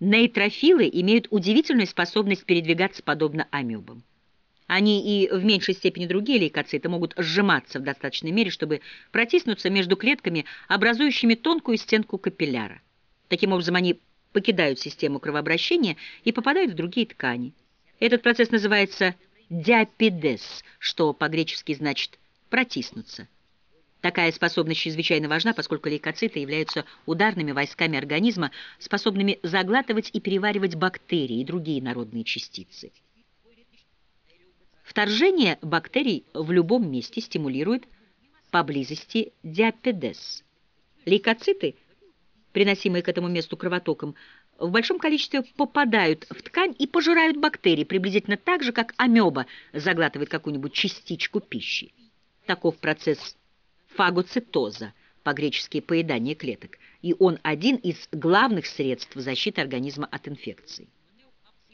Нейтрофилы имеют удивительную способность передвигаться подобно амебам. Они и в меньшей степени другие лейкоциты могут сжиматься в достаточной мере, чтобы протиснуться между клетками, образующими тонкую стенку капилляра. Таким образом, они покидают систему кровообращения и попадают в другие ткани. Этот процесс называется диапидез, что по-гречески значит «протиснуться». Такая способность чрезвычайно важна, поскольку лейкоциты являются ударными войсками организма, способными заглатывать и переваривать бактерии и другие народные частицы. Вторжение бактерий в любом месте стимулирует поблизости диапедез. Лейкоциты, приносимые к этому месту кровотоком, в большом количестве попадают в ткань и пожирают бактерии, приблизительно так же, как амеба заглатывает какую-нибудь частичку пищи. Таков процесс фагоцитоза, по-гречески поедание клеток, и он один из главных средств защиты организма от инфекций.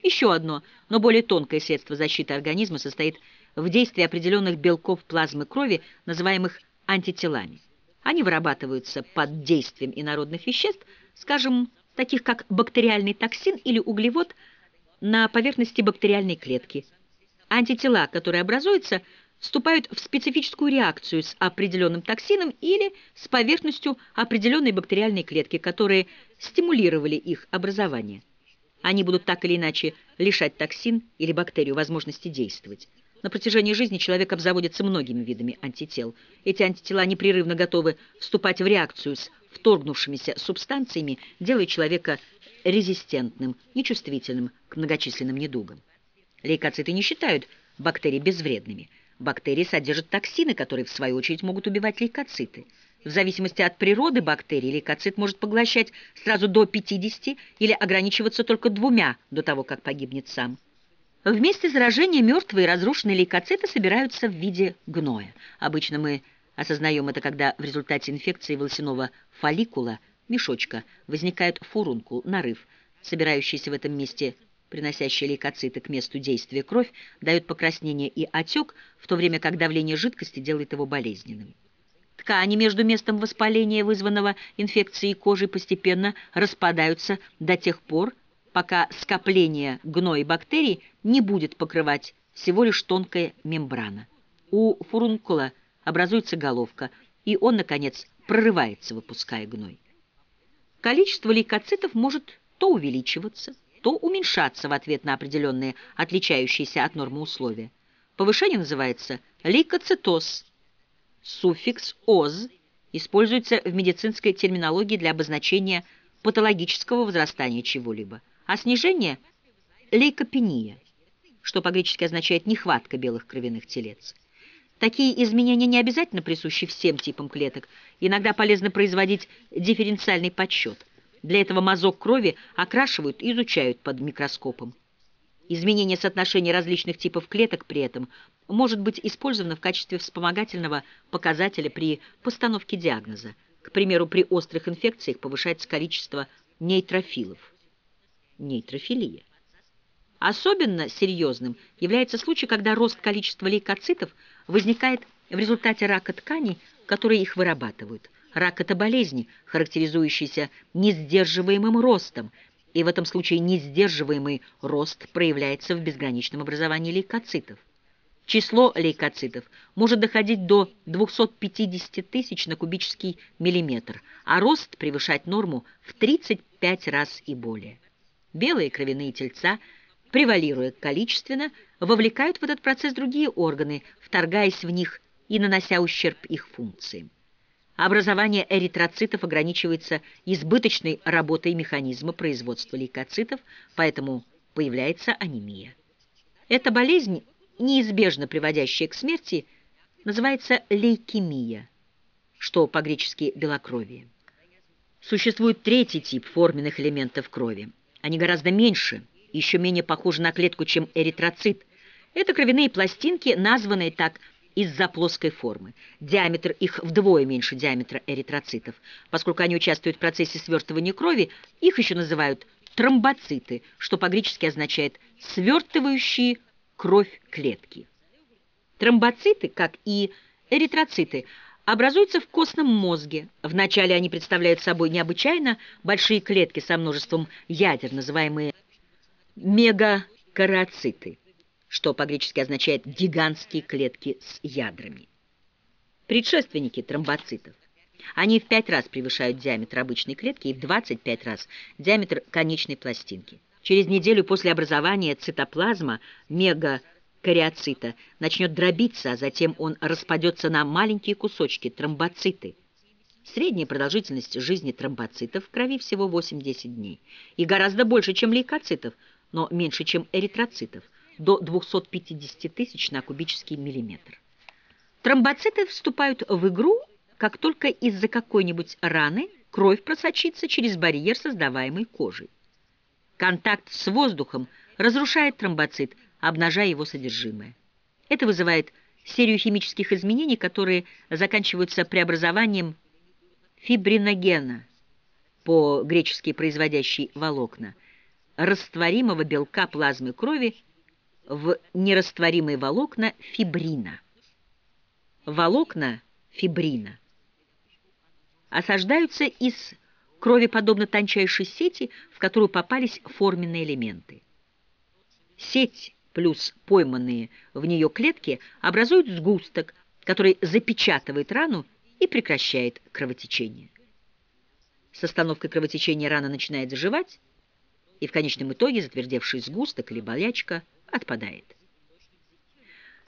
Еще одно, но более тонкое средство защиты организма состоит в действии определенных белков плазмы крови, называемых антителами. Они вырабатываются под действием инородных веществ, скажем, таких как бактериальный токсин или углевод на поверхности бактериальной клетки. Антитела, которые образуются, вступают в специфическую реакцию с определенным токсином или с поверхностью определенной бактериальной клетки, которые стимулировали их образование. Они будут так или иначе лишать токсин или бактерию возможности действовать. На протяжении жизни человек обзаводится многими видами антител. Эти антитела непрерывно готовы вступать в реакцию с вторгнувшимися субстанциями, делая человека резистентным, нечувствительным к многочисленным недугам. Лейкоциты не считают бактерии безвредными. Бактерии содержат токсины, которые, в свою очередь, могут убивать лейкоциты. В зависимости от природы бактерий лейкоцит может поглощать сразу до 50 или ограничиваться только двумя до того, как погибнет сам. В месте заражения мертвые разрушенные лейкоциты собираются в виде гноя. Обычно мы осознаем это, когда в результате инфекции волосяного фолликула, мешочка, возникает фурункул, нарыв. Собирающийся в этом месте приносящий лейкоциты к месту действия кровь, дает покраснение и отек, в то время как давление жидкости делает его болезненным. Ткани между местом воспаления, вызванного инфекцией кожи, постепенно распадаются до тех пор, пока скопление гной и бактерий не будет покрывать всего лишь тонкая мембрана. У фурункула образуется головка, и он, наконец, прорывается, выпуская гной. Количество лейкоцитов может то увеличиваться, то уменьшаться в ответ на определенные отличающиеся от нормы условия. Повышение называется лейкоцитоз – Суффикс «оз» используется в медицинской терминологии для обозначения патологического возрастания чего-либо, а снижение – лейкопения, что по-гречески означает «нехватка белых кровяных телец». Такие изменения не обязательно присущи всем типам клеток. Иногда полезно производить дифференциальный подсчет. Для этого мазок крови окрашивают и изучают под микроскопом. Изменение соотношения различных типов клеток при этом может быть использовано в качестве вспомогательного показателя при постановке диагноза. К примеру, при острых инфекциях повышается количество нейтрофилов. Нейтрофилия. Особенно серьезным является случай, когда рост количества лейкоцитов возникает в результате рака тканей, которые их вырабатывают. Рак – это болезнь, характеризующаяся несдерживаемым ростом, и в этом случае несдерживаемый рост проявляется в безграничном образовании лейкоцитов. Число лейкоцитов может доходить до 250 тысяч на кубический миллиметр, а рост превышать норму в 35 раз и более. Белые кровяные тельца, превалируя количественно, вовлекают в этот процесс другие органы, вторгаясь в них и нанося ущерб их функциям. Образование эритроцитов ограничивается избыточной работой механизма производства лейкоцитов, поэтому появляется анемия. Эта болезнь, неизбежно приводящая к смерти, называется лейкемия, что по-гречески белокровие. Существует третий тип форменных элементов крови. Они гораздо меньше, еще менее похожи на клетку, чем эритроцит. Это кровяные пластинки, названные так из-за плоской формы. Диаметр их вдвое меньше диаметра эритроцитов. Поскольку они участвуют в процессе свертывания крови, их еще называют тромбоциты, что по-гречески означает «свертывающие кровь клетки». Тромбоциты, как и эритроциты, образуются в костном мозге. Вначале они представляют собой необычайно большие клетки со множеством ядер, называемые мегакароциты, что по-гречески означает «гигантские клетки с ядрами». Предшественники тромбоцитов. Они в 5 раз превышают диаметр обычной клетки и в 25 раз диаметр конечной пластинки. Через неделю после образования цитоплазма мегакариоцита начнет дробиться, а затем он распадется на маленькие кусочки тромбоциты. Средняя продолжительность жизни тромбоцитов в крови всего 8-10 дней и гораздо больше, чем лейкоцитов, но меньше, чем эритроцитов, до 250 тысяч на кубический миллиметр. Тромбоциты вступают в игру, как только из-за какой-нибудь раны кровь просочится через барьер, создаваемый кожей. Контакт с воздухом разрушает тромбоцит, обнажая его содержимое. Это вызывает серию химических изменений, которые заканчиваются преобразованием фибриногена, по-гречески производящий волокна, растворимого белка плазмы крови в нерастворимые волокна фибрина. Волокна фибрина осаждаются из крови подобно тончайшей сети, в которую попались форменные элементы. Сеть плюс пойманные в нее клетки образуют сгусток, который запечатывает рану и прекращает кровотечение. С остановкой кровотечения рана начинает заживать, и в конечном итоге затвердевший сгусток или болячка отпадает.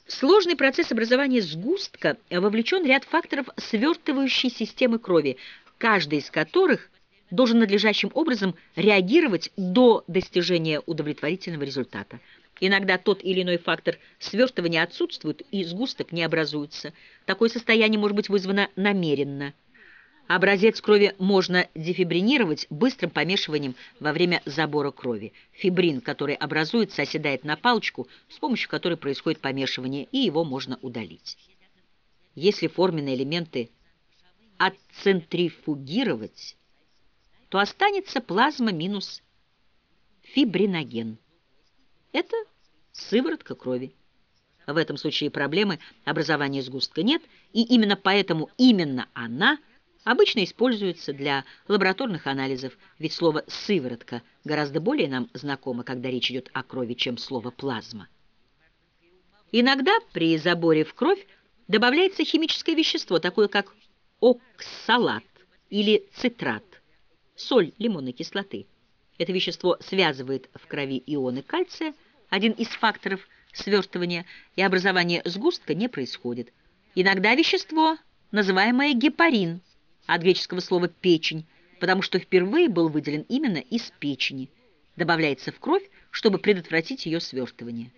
В сложный процесс образования сгустка вовлечен ряд факторов свертывающей системы крови, каждый из которых должен надлежащим образом реагировать до достижения удовлетворительного результата. Иногда тот или иной фактор свертывания отсутствует, и сгусток не образуется. Такое состояние может быть вызвано намеренно. Образец крови можно дефибринировать быстрым помешиванием во время забора крови. Фибрин, который образуется, оседает на палочку, с помощью которой происходит помешивание, и его можно удалить. Если форменные элементы отцентрифугировать, то останется плазма минус фибриноген. Это сыворотка крови. В этом случае проблемы образования сгустка нет, и именно поэтому именно она обычно используется для лабораторных анализов, ведь слово «сыворотка» гораздо более нам знакомо, когда речь идет о крови, чем слово «плазма». Иногда при заборе в кровь добавляется химическое вещество, такое как оксалат или цитрат, соль лимонной кислоты. Это вещество связывает в крови ионы кальция, один из факторов свертывания, и образование сгустка не происходит. Иногда вещество, называемое гепарин, от греческого слова «печень», потому что впервые был выделен именно из печени, добавляется в кровь, чтобы предотвратить ее свертывание.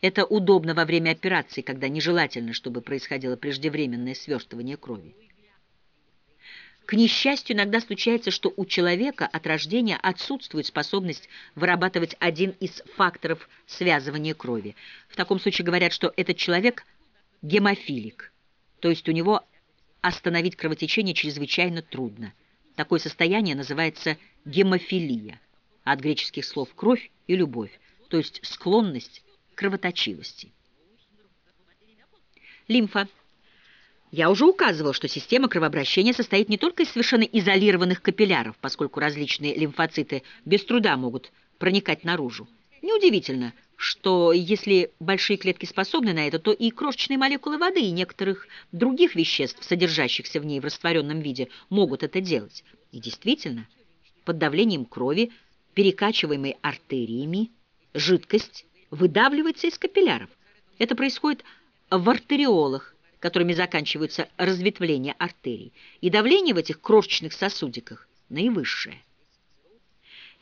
Это удобно во время операции, когда нежелательно, чтобы происходило преждевременное свертывание крови. К несчастью, иногда случается, что у человека от рождения отсутствует способность вырабатывать один из факторов связывания крови. В таком случае говорят, что этот человек гемофилик, то есть у него остановить кровотечение чрезвычайно трудно. Такое состояние называется гемофилия, от греческих слов «кровь» и «любовь», то есть склонность кровоточивости. Лимфа. Я уже указывал, что система кровообращения состоит не только из совершенно изолированных капилляров, поскольку различные лимфоциты без труда могут проникать наружу. Неудивительно, что если большие клетки способны на это, то и крошечные молекулы воды и некоторых других веществ, содержащихся в ней в растворенном виде, могут это делать. И действительно, под давлением крови, перекачиваемой артериями, жидкость выдавливается из капилляров. Это происходит в артериолах, которыми заканчиваются разветвления артерий, и давление в этих крошечных сосудиках наивысшее.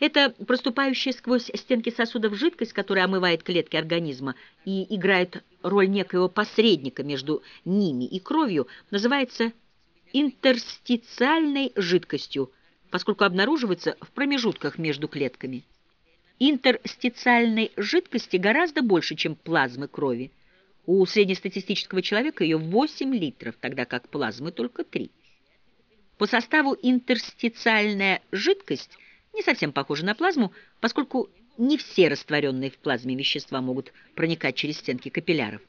Это проступающая сквозь стенки сосудов жидкость, которая омывает клетки организма и играет роль некоего посредника между ними и кровью, называется интерстициальной жидкостью, поскольку обнаруживается в промежутках между клетками интерстициальной жидкости гораздо больше, чем плазмы крови. У среднестатистического человека ее 8 литров, тогда как плазмы только 3. По составу интерстициальная жидкость не совсем похожа на плазму, поскольку не все растворенные в плазме вещества могут проникать через стенки капилляров.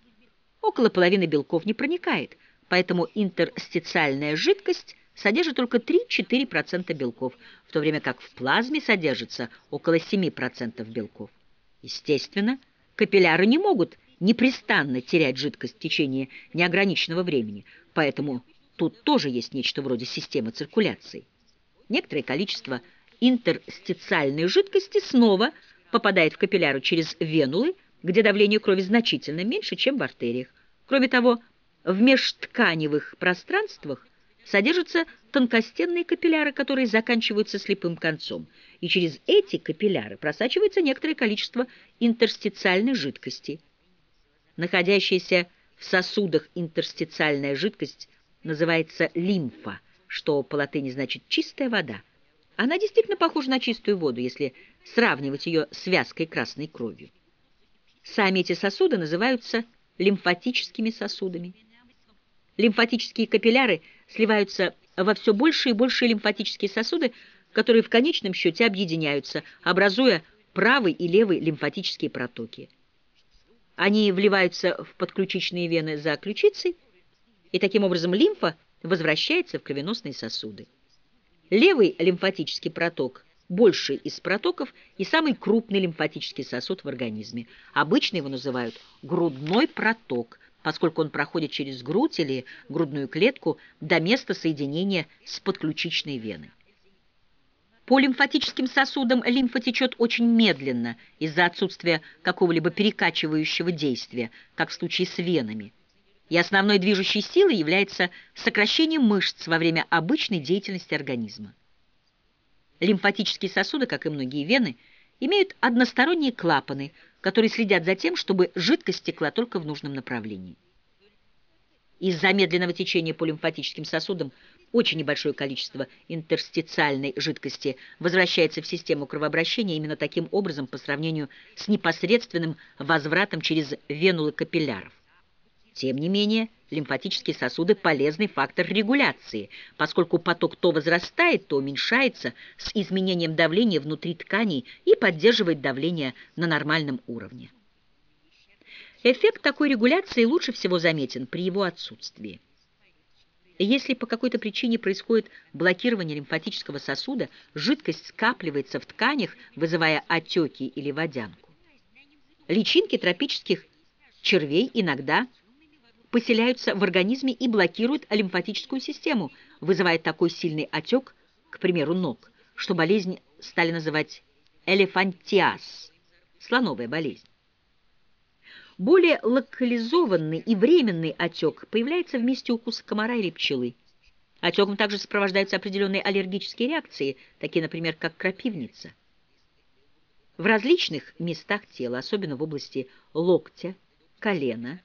Около половины белков не проникает, поэтому интерстициальная жидкость содержит только 3-4% белков, в то время как в плазме содержится около 7% белков. Естественно, капилляры не могут непрестанно терять жидкость в течение неограниченного времени, поэтому тут тоже есть нечто вроде системы циркуляции. Некоторое количество интерстициальной жидкости снова попадает в капилляры через венулы, где давление крови значительно меньше, чем в артериях. Кроме того, в межтканевых пространствах содержатся тонкостенные капилляры, которые заканчиваются слепым концом, и через эти капилляры просачивается некоторое количество интерстициальной жидкости. Находящаяся в сосудах интерстициальная жидкость называется лимфа, что по латыни значит «чистая вода». Она действительно похожа на чистую воду, если сравнивать ее с вязкой красной кровью. Сами эти сосуды называются лимфатическими сосудами. Лимфатические капилляры сливаются во все большие и большие лимфатические сосуды, которые в конечном счете объединяются, образуя правый и левый лимфатические протоки. Они вливаются в подключичные вены за ключицей, и таким образом лимфа возвращается в кровеносные сосуды. Левый лимфатический проток – больший из протоков и самый крупный лимфатический сосуд в организме. Обычно его называют грудной проток, поскольку он проходит через грудь или грудную клетку до места соединения с подключичной веной. По лимфатическим сосудам лимфа течет очень медленно из-за отсутствия какого-либо перекачивающего действия, как в случае с венами. И основной движущей силой является сокращение мышц во время обычной деятельности организма. Лимфатические сосуды, как и многие вены, имеют односторонние клапаны, которые следят за тем, чтобы жидкость текла только в нужном направлении. Из-за медленного течения по лимфатическим сосудам очень небольшое количество интерстициальной жидкости возвращается в систему кровообращения именно таким образом по сравнению с непосредственным возвратом через венулы капилляров. Тем не менее, лимфатические сосуды – полезный фактор регуляции, поскольку поток то возрастает, то уменьшается с изменением давления внутри тканей и поддерживает давление на нормальном уровне. Эффект такой регуляции лучше всего заметен при его отсутствии. Если по какой-то причине происходит блокирование лимфатического сосуда, жидкость скапливается в тканях, вызывая отеки или водянку. Личинки тропических червей иногда поселяются в организме и блокируют лимфатическую систему, вызывая такой сильный отек, к примеру, ног, что болезнь стали называть элефантиаз, слоновая болезнь. Более локализованный и временный отек появляется в месте укуса комара или пчелы. Отеком также сопровождаются определенные аллергические реакции, такие, например, как крапивница. В различных местах тела, особенно в области локтя, колена,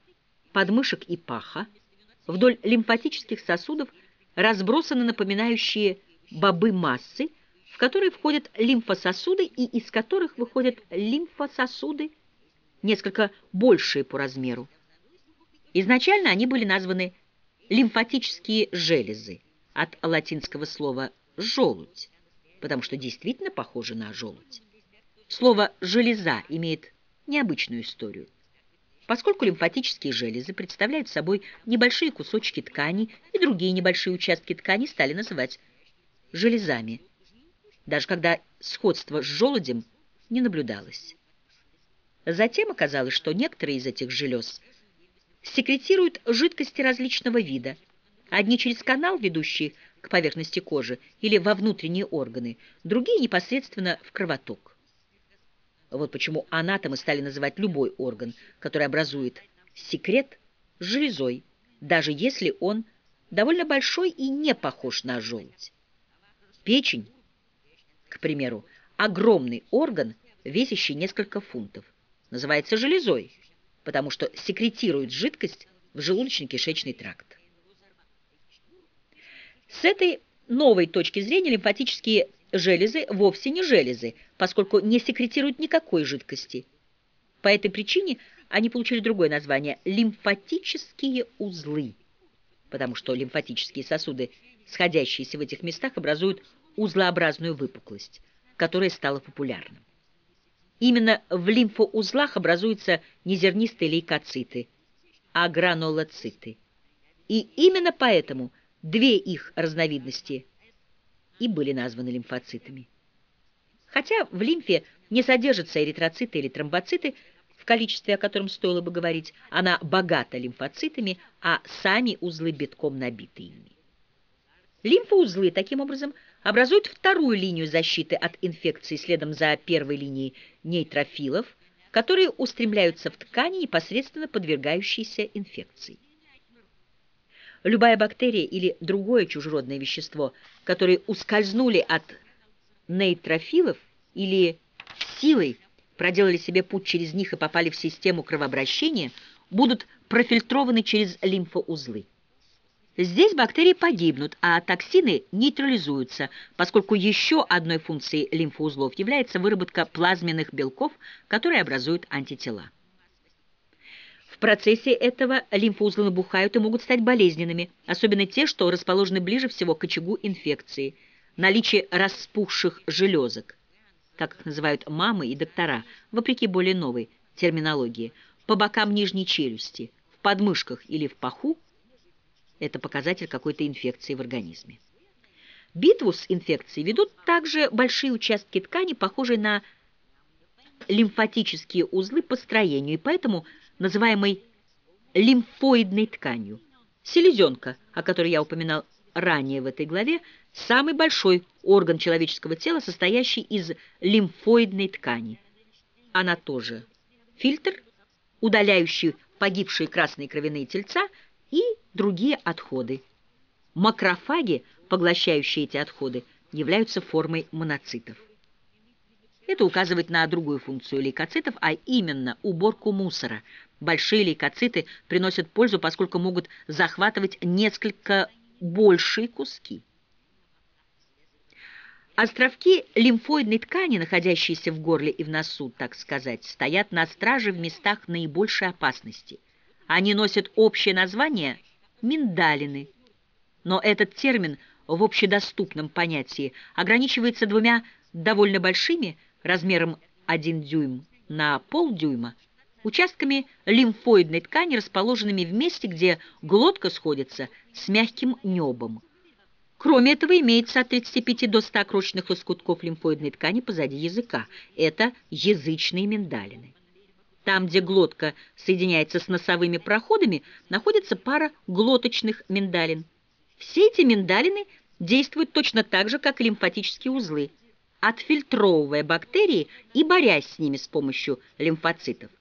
подмышек и паха, вдоль лимфатических сосудов разбросаны напоминающие бобы массы, в которые входят лимфососуды и из которых выходят лимфососуды несколько большие по размеру. Изначально они были названы лимфатические железы от латинского слова «желудь», потому что действительно похожи на желудь. Слово «железа» имеет необычную историю. Поскольку лимфатические железы представляют собой небольшие кусочки ткани, и другие небольшие участки ткани стали называть железами, даже когда сходство с желудем не наблюдалось. Затем оказалось, что некоторые из этих желез секретируют жидкости различного вида. Одни через канал, ведущий к поверхности кожи или во внутренние органы, другие непосредственно в кровоток. Вот почему анатомы стали называть любой орган, который образует секрет, железой, даже если он довольно большой и не похож на желудь. Печень, к примеру, огромный орган, весящий несколько фунтов называется железой, потому что секретирует жидкость в желудочно-кишечный тракт. С этой новой точки зрения лимфатические железы вовсе не железы, поскольку не секретируют никакой жидкости. По этой причине они получили другое название – лимфатические узлы, потому что лимфатические сосуды, сходящиеся в этих местах, образуют узлообразную выпуклость, которая стала популярным. Именно в лимфоузлах образуются незернистые лейкоциты, а гранулоциты. И именно поэтому две их разновидности и были названы лимфоцитами. Хотя в лимфе не содержатся эритроциты или тромбоциты, в количестве, о котором стоило бы говорить, она богата лимфоцитами, а сами узлы битком набиты ими. Лимфоузлы, таким образом, образуют вторую линию защиты от инфекции следом за первой линией нейтрофилов, которые устремляются в ткани, непосредственно подвергающиеся инфекции. Любая бактерия или другое чужеродное вещество, которые ускользнули от нейтрофилов или силой проделали себе путь через них и попали в систему кровообращения, будут профильтрованы через лимфоузлы. Здесь бактерии погибнут, а токсины нейтрализуются, поскольку еще одной функцией лимфоузлов является выработка плазменных белков, которые образуют антитела. Процессе этого лимфоузлы набухают и могут стать болезненными, особенно те, что расположены ближе всего к очагу инфекции, наличие распухших железок, как их называют мамы и доктора, вопреки более новой терминологии, по бокам нижней челюсти, в подмышках или в паху, это показатель какой-то инфекции в организме. Битву с инфекцией ведут также большие участки ткани, похожие на лимфатические узлы по строению, и поэтому называемой лимфоидной тканью. Селезенка, о которой я упоминал ранее в этой главе, самый большой орган человеческого тела, состоящий из лимфоидной ткани. Она тоже фильтр, удаляющий погибшие красные кровяные тельца и другие отходы. Макрофаги, поглощающие эти отходы, являются формой моноцитов. Это указывает на другую функцию лейкоцитов, а именно уборку мусора. Большие лейкоциты приносят пользу, поскольку могут захватывать несколько большие куски. Островки лимфоидной ткани, находящиеся в горле и в носу, так сказать, стоят на страже в местах наибольшей опасности. Они носят общее название миндалины. Но этот термин в общедоступном понятии ограничивается двумя довольно большими, размером 1 дюйм на полдюйма, участками лимфоидной ткани, расположенными в месте, где глотка сходится с мягким небом. Кроме этого, имеется от 35 до 100 крошечных лоскутков лимфоидной ткани позади языка. Это язычные миндалины. Там, где глотка соединяется с носовыми проходами, находится пара глоточных миндалин. Все эти миндалины действуют точно так же, как лимфатические узлы, отфильтровывая бактерии и борясь с ними с помощью лимфоцитов.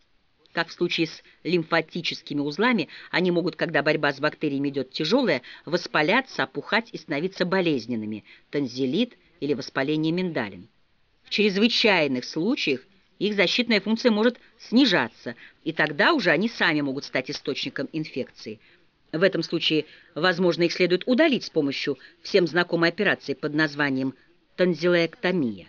Как в случае с лимфатическими узлами, они могут, когда борьба с бактериями идет тяжелая, воспаляться, опухать и становиться болезненными, танзелит или воспаление миндалин. В чрезвычайных случаях их защитная функция может снижаться, и тогда уже они сами могут стать источником инфекции. В этом случае, возможно, их следует удалить с помощью всем знакомой операции под названием тонзиллэктомия.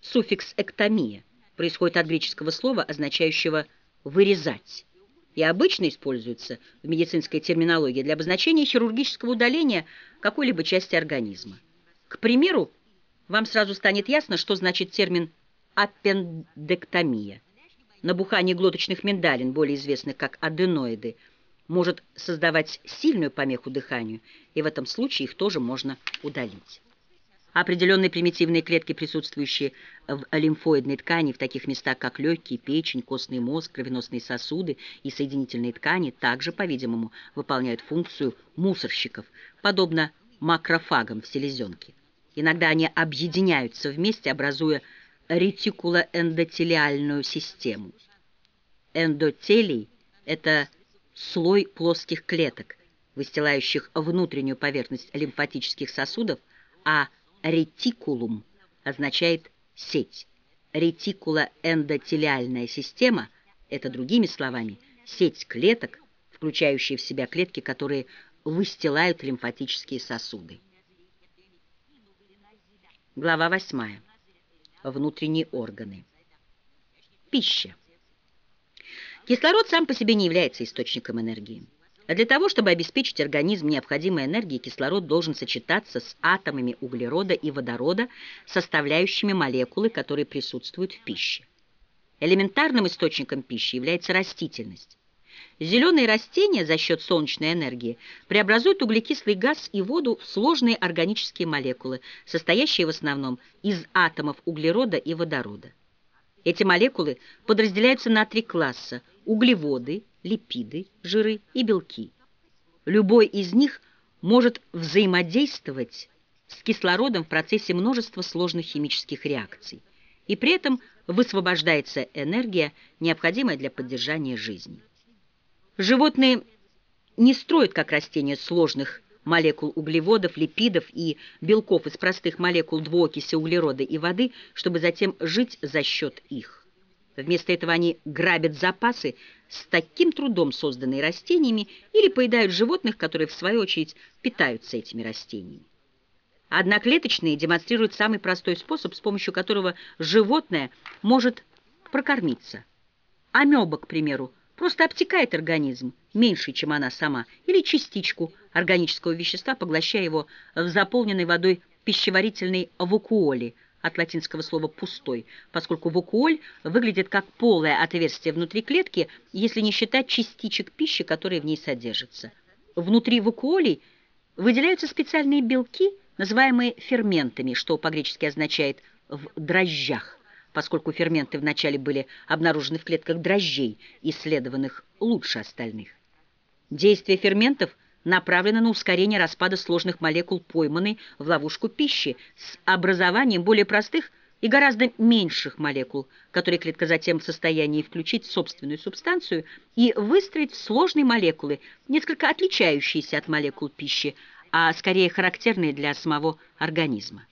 Суффикс «эктомия» происходит от греческого слова, означающего «вырезать», и обычно используется в медицинской терминологии для обозначения хирургического удаления какой-либо части организма. К примеру, вам сразу станет ясно, что значит термин аппендектомия. Набухание глоточных миндалин, более известных как аденоиды, может создавать сильную помеху дыханию, и в этом случае их тоже можно удалить. Определенные примитивные клетки, присутствующие в лимфоидной ткани в таких местах, как легкие, печень, костный мозг, кровеносные сосуды и соединительные ткани, также, по-видимому, выполняют функцию мусорщиков, подобно макрофагам в селезенке. Иногда они объединяются вместе, образуя ретикулоэндотелиальную систему. Эндотелий – это слой плоских клеток, выстилающих внутреннюю поверхность лимфатических сосудов, а ретикулум означает сеть. Ретикулоэндотелиальная система – это, другими словами, сеть клеток, включающая в себя клетки, которые выстилают лимфатические сосуды. Глава восьмая внутренние органы. Пища. Кислород сам по себе не является источником энергии. А для того, чтобы обеспечить организм необходимой энергией, кислород должен сочетаться с атомами углерода и водорода, составляющими молекулы, которые присутствуют в пище. Элементарным источником пищи является растительность. Зеленые растения за счет солнечной энергии преобразуют углекислый газ и воду в сложные органические молекулы, состоящие в основном из атомов углерода и водорода. Эти молекулы подразделяются на три класса – углеводы, липиды, жиры и белки. Любой из них может взаимодействовать с кислородом в процессе множества сложных химических реакций, и при этом высвобождается энергия, необходимая для поддержания жизни. Животные не строят, как растения, сложных молекул углеводов, липидов и белков из простых молекул двуокиси углерода и воды, чтобы затем жить за счет их. Вместо этого они грабят запасы, с таким трудом созданные растениями, или поедают животных, которые, в свою очередь, питаются этими растениями. Одноклеточные демонстрируют самый простой способ, с помощью которого животное может прокормиться. Амеба, к примеру, просто обтекает организм, меньше, чем она сама, или частичку органического вещества, поглощая его в заполненной водой пищеварительной вакуоле, от латинского слова «пустой», поскольку вакуоль выглядит как полое отверстие внутри клетки, если не считать частичек пищи, которые в ней содержатся. Внутри вакуолей выделяются специальные белки, называемые ферментами, что по-гречески означает «в дрожжах», поскольку ферменты вначале были обнаружены в клетках дрожжей, исследованных лучше остальных. Действие ферментов направлено на ускорение распада сложных молекул пойманной в ловушку пищи с образованием более простых и гораздо меньших молекул, которые клетка затем в состоянии включить собственную субстанцию и выстроить в сложные молекулы, несколько отличающиеся от молекул пищи, а скорее характерные для самого организма.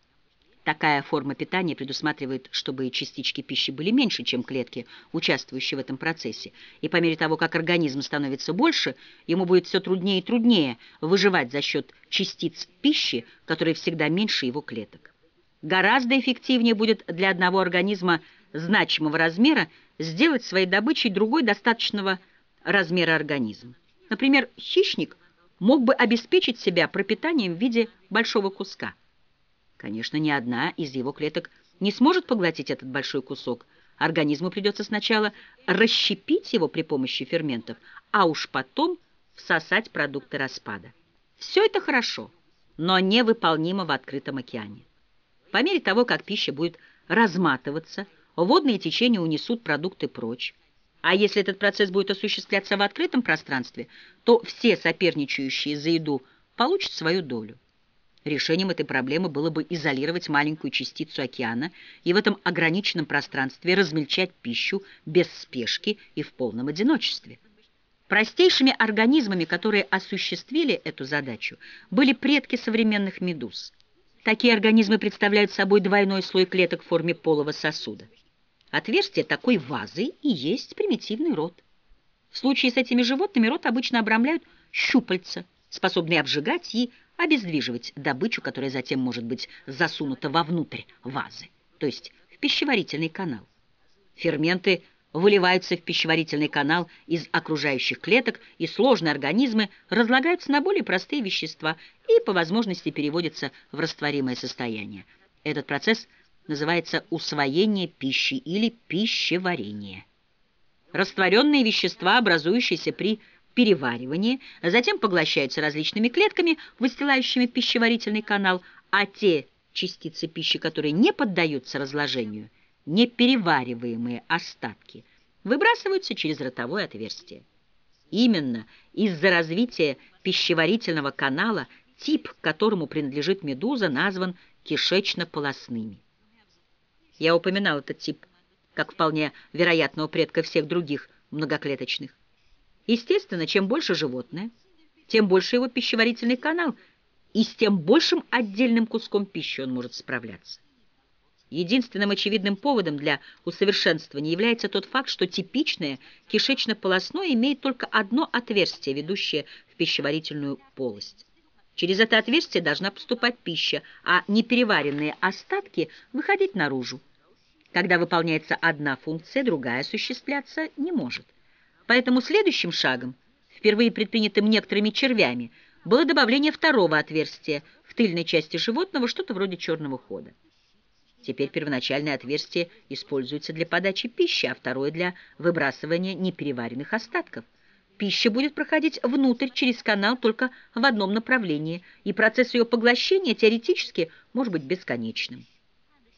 Такая форма питания предусматривает, чтобы частички пищи были меньше, чем клетки, участвующие в этом процессе. И по мере того, как организм становится больше, ему будет все труднее и труднее выживать за счет частиц пищи, которые всегда меньше его клеток. Гораздо эффективнее будет для одного организма значимого размера сделать своей добычей другой достаточного размера организм. Например, хищник мог бы обеспечить себя пропитанием в виде большого куска. Конечно, ни одна из его клеток не сможет поглотить этот большой кусок. Организму придется сначала расщепить его при помощи ферментов, а уж потом всосать продукты распада. Все это хорошо, но невыполнимо в открытом океане. По мере того, как пища будет разматываться, водные течения унесут продукты прочь. А если этот процесс будет осуществляться в открытом пространстве, то все соперничающие за еду получат свою долю. Решением этой проблемы было бы изолировать маленькую частицу океана и в этом ограниченном пространстве размельчать пищу без спешки и в полном одиночестве. Простейшими организмами, которые осуществили эту задачу, были предки современных медуз. Такие организмы представляют собой двойной слой клеток в форме полого сосуда. Отверстие такой вазы и есть примитивный рот. В случае с этими животными рот обычно обрамляют щупальца, способные обжигать и обездвиживать добычу, которая затем может быть засунута вовнутрь вазы, то есть в пищеварительный канал. Ферменты выливаются в пищеварительный канал из окружающих клеток, и сложные организмы разлагаются на более простые вещества и по возможности переводятся в растворимое состояние. Этот процесс называется усвоение пищи или пищеварение. Растворенные вещества, образующиеся при переваривании, затем поглощаются различными клетками, выстилающими пищеварительный канал, а те частицы пищи, которые не поддаются разложению, неперевариваемые остатки, выбрасываются через ротовое отверстие. Именно из-за развития пищеварительного канала тип, которому принадлежит медуза, назван кишечно-полосными. Я упоминал этот тип как вполне вероятного предка всех других многоклеточных. Естественно, чем больше животное, тем больше его пищеварительный канал, и с тем большим отдельным куском пищи он может справляться. Единственным очевидным поводом для усовершенствования является тот факт, что типичное кишечно-полосное имеет только одно отверстие, ведущее в пищеварительную полость. Через это отверстие должна поступать пища, а непереваренные остатки выходить наружу. Когда выполняется одна функция, другая осуществляться не может. Поэтому следующим шагом, впервые предпринятым некоторыми червями, было добавление второго отверстия в тыльной части животного, что-то вроде черного хода. Теперь первоначальное отверстие используется для подачи пищи, а второе для выбрасывания непереваренных остатков. пища будет проходить внутрь через канал только в одном направлении, и процесс ее поглощения теоретически может быть бесконечным.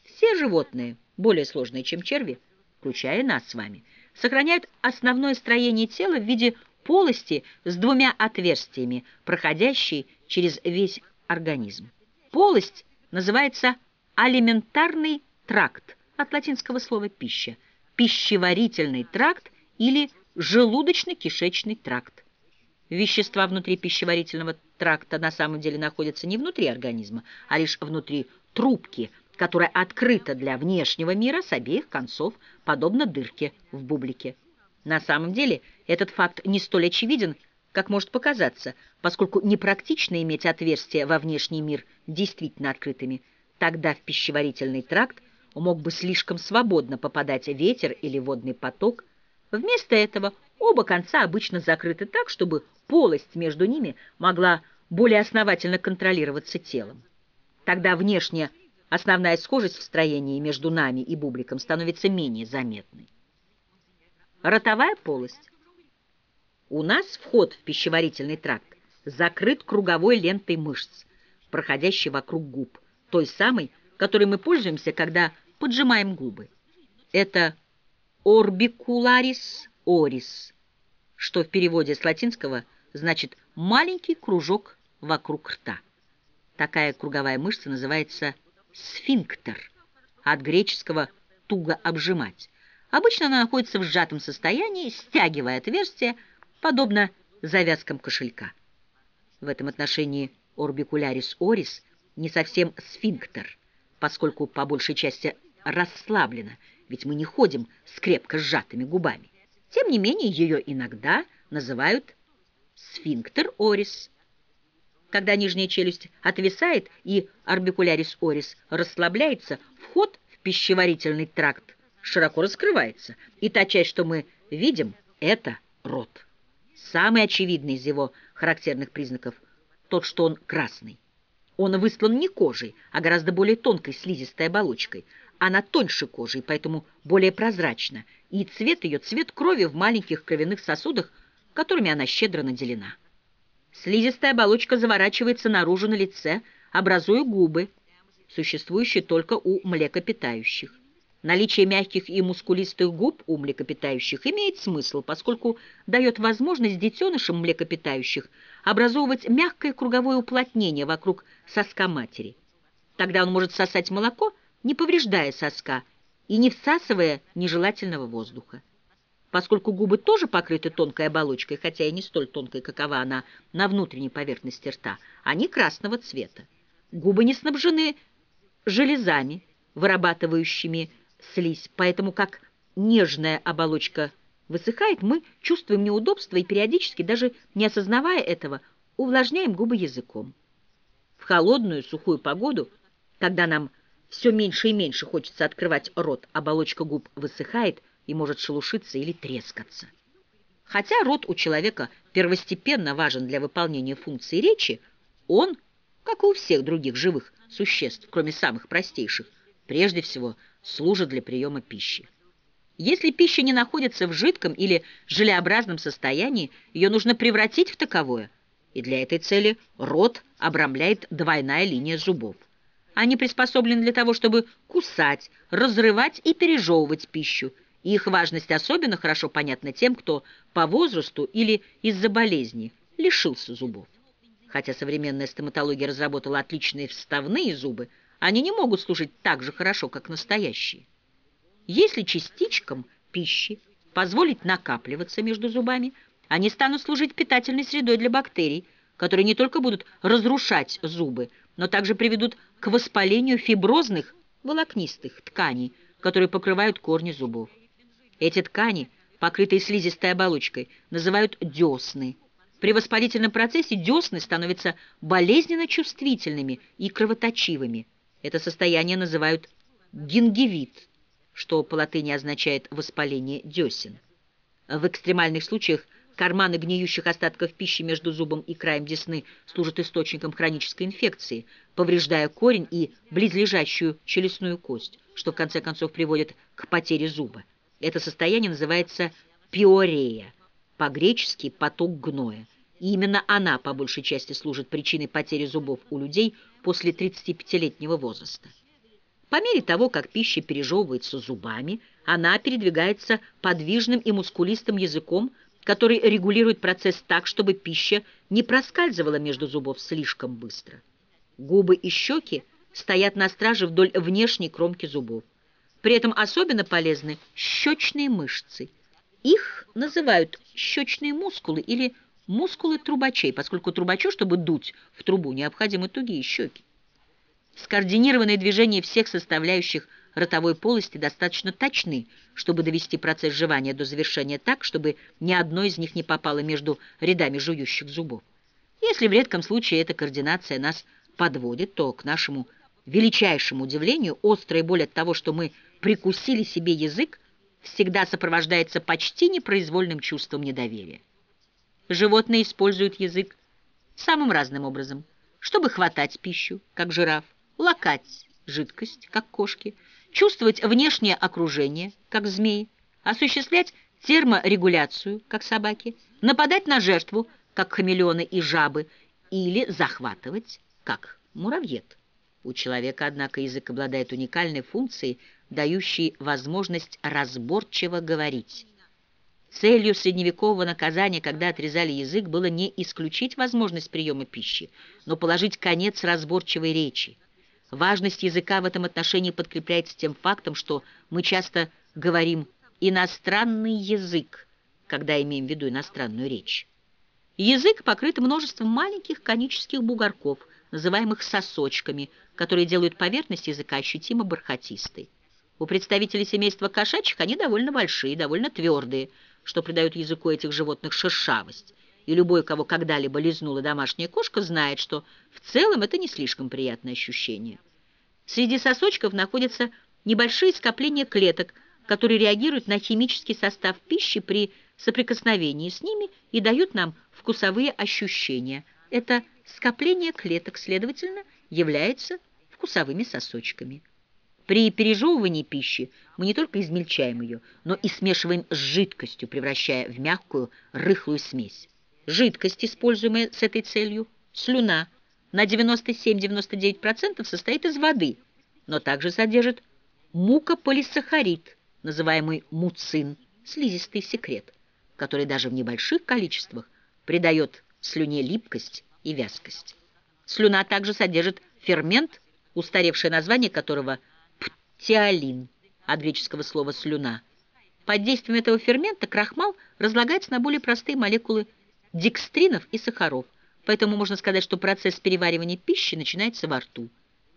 Все животные, более сложные, чем черви, включая нас с вами, сохраняют основное строение тела в виде полости с двумя отверстиями, проходящей через весь организм. Полость называется алиментарный тракт, от латинского слова «пища», пищеварительный тракт или желудочно-кишечный тракт. Вещества внутри пищеварительного тракта на самом деле находятся не внутри организма, а лишь внутри трубки, которая открыта для внешнего мира с обеих концов, подобно дырке в бублике. На самом деле этот факт не столь очевиден, как может показаться, поскольку непрактично иметь отверстия во внешний мир действительно открытыми. Тогда в пищеварительный тракт мог бы слишком свободно попадать ветер или водный поток. Вместо этого оба конца обычно закрыты так, чтобы полость между ними могла более основательно контролироваться телом. Тогда внешняя основная схожесть в строении между нами и бубликом становится менее заметной. Ротовая полость. У нас вход в пищеварительный тракт закрыт круговой лентой мышц, проходящей вокруг губ, той самой, которой мы пользуемся, когда поджимаем губы. Это орбикуларис орис, что в переводе с латинского значит «маленький кружок вокруг рта». Такая круговая мышца называется сфинктер, от греческого «туго обжимать». Обычно она находится в сжатом состоянии, стягивая отверстие, подобно завязкам кошелька. В этом отношении орбикулярис орис не совсем сфинктер, поскольку по большей части расслаблена, ведь мы не ходим с крепко сжатыми губами. Тем не менее, ее иногда называют сфинктер орис. Когда нижняя челюсть отвисает и орбикулярис орис расслабляется, вход в пищеварительный тракт широко раскрывается, и та часть, что мы видим, это рот. Самый очевидный из его характерных признаков – тот, что он красный. Он выслан не кожей, а гораздо более тонкой слизистой оболочкой – она тоньше кожи, поэтому более прозрачна, и цвет ее цвет крови в маленьких кровяных сосудах, которыми она щедро наделена. Слизистая оболочка заворачивается наружу на лице, образуя губы, существующие только у млекопитающих. Наличие мягких и мускулистых губ у млекопитающих имеет смысл, поскольку дает возможность детенышам млекопитающих образовывать мягкое круговое уплотнение вокруг соска матери. Тогда он может сосать молоко, не повреждая соска и не всасывая нежелательного воздуха. Поскольку губы тоже покрыты тонкой оболочкой, хотя и не столь тонкой, какова она на внутренней поверхности рта, они красного цвета. Губы не снабжены железами, вырабатывающими слизь, поэтому как нежная оболочка высыхает, мы чувствуем неудобство и периодически, даже не осознавая этого, увлажняем губы языком. В холодную сухую погоду, когда нам все меньше и меньше хочется открывать рот, оболочка губ высыхает и может шелушиться или трескаться. Хотя рот у человека первостепенно важен для выполнения функции речи, он, как и у всех других живых существ, кроме самых простейших, прежде всего служит для приема пищи. Если пища не находится в жидком или желеобразном состоянии, ее нужно превратить в таковое, и для этой цели рот обрамляет двойная линия зубов. Они приспособлены для того, чтобы кусать, разрывать и пережевывать пищу. Их важность особенно хорошо понятна тем, кто по возрасту или из-за болезни лишился зубов. Хотя современная стоматология разработала отличные вставные зубы, они не могут служить так же хорошо, как настоящие. Если частичкам пищи позволить накапливаться между зубами, они станут служить питательной средой для бактерий, которые не только будут разрушать зубы, но также приведут к воспалению фиброзных волокнистых тканей, которые покрывают корни зубов. Эти ткани, покрытые слизистой оболочкой, называют десны. При воспалительном процессе десны становятся болезненно чувствительными и кровоточивыми. Это состояние называют гингивит, что по латыни означает «воспаление десен». В экстремальных случаях Карманы гниющих остатков пищи между зубом и краем десны служат источником хронической инфекции, повреждая корень и близлежащую челюстную кость, что в конце концов приводит к потере зуба. Это состояние называется пиорея. по-гречески «поток гноя». И именно она, по большей части, служит причиной потери зубов у людей после 35-летнего возраста. По мере того, как пища пережевывается зубами, она передвигается подвижным и мускулистым языком, который регулирует процесс так, чтобы пища не проскальзывала между зубов слишком быстро. Губы и щеки стоят на страже вдоль внешней кромки зубов. При этом особенно полезны щечные мышцы. Их называют щечные мускулы или мускулы трубачей, поскольку трубачу, чтобы дуть в трубу, необходимы тугие щеки. Скоординированные движения всех составляющих ротовой полости достаточно точны, чтобы довести процесс жевания до завершения так, чтобы ни одно из них не попало между рядами жующих зубов. Если в редком случае эта координация нас подводит, то, к нашему величайшему удивлению, острая боль от того, что мы прикусили себе язык, всегда сопровождается почти непроизвольным чувством недоверия. Животные используют язык самым разным образом, чтобы хватать пищу, как жираф, лакать жидкость, как кошки, чувствовать внешнее окружение, как змеи, осуществлять терморегуляцию, как собаки, нападать на жертву, как хамелеоны и жабы, или захватывать, как муравьед. У человека, однако, язык обладает уникальной функцией, дающей возможность разборчиво говорить. Целью средневекового наказания, когда отрезали язык, было не исключить возможность приема пищи, но положить конец разборчивой речи. Важность языка в этом отношении подкрепляется тем фактом, что мы часто говорим «иностранный язык», когда имеем в виду иностранную речь. Язык покрыт множеством маленьких конических бугорков, называемых сосочками, которые делают поверхность языка ощутимо бархатистой. У представителей семейства кошачьих они довольно большие, довольно твердые, что придает языку этих животных шершавость. И любой, кого когда-либо лизнула домашняя кошка, знает, что в целом это не слишком приятное ощущение. Среди сосочков находятся небольшие скопления клеток, которые реагируют на химический состав пищи при соприкосновении с ними и дают нам вкусовые ощущения. Это скопление клеток, следовательно, является вкусовыми сосочками. При пережевывании пищи мы не только измельчаем ее, но и смешиваем с жидкостью, превращая в мягкую, рыхлую смесь. Жидкость, используемая с этой целью, слюна, на 97-99% состоит из воды, но также содержит мукополисахарид, называемый муцин, слизистый секрет, который даже в небольших количествах придает слюне липкость и вязкость. Слюна также содержит фермент, устаревшее название которого птиолин, от греческого слова «слюна». Под действием этого фермента крахмал разлагается на более простые молекулы декстринов и сахаров, поэтому можно сказать, что процесс переваривания пищи начинается во рту.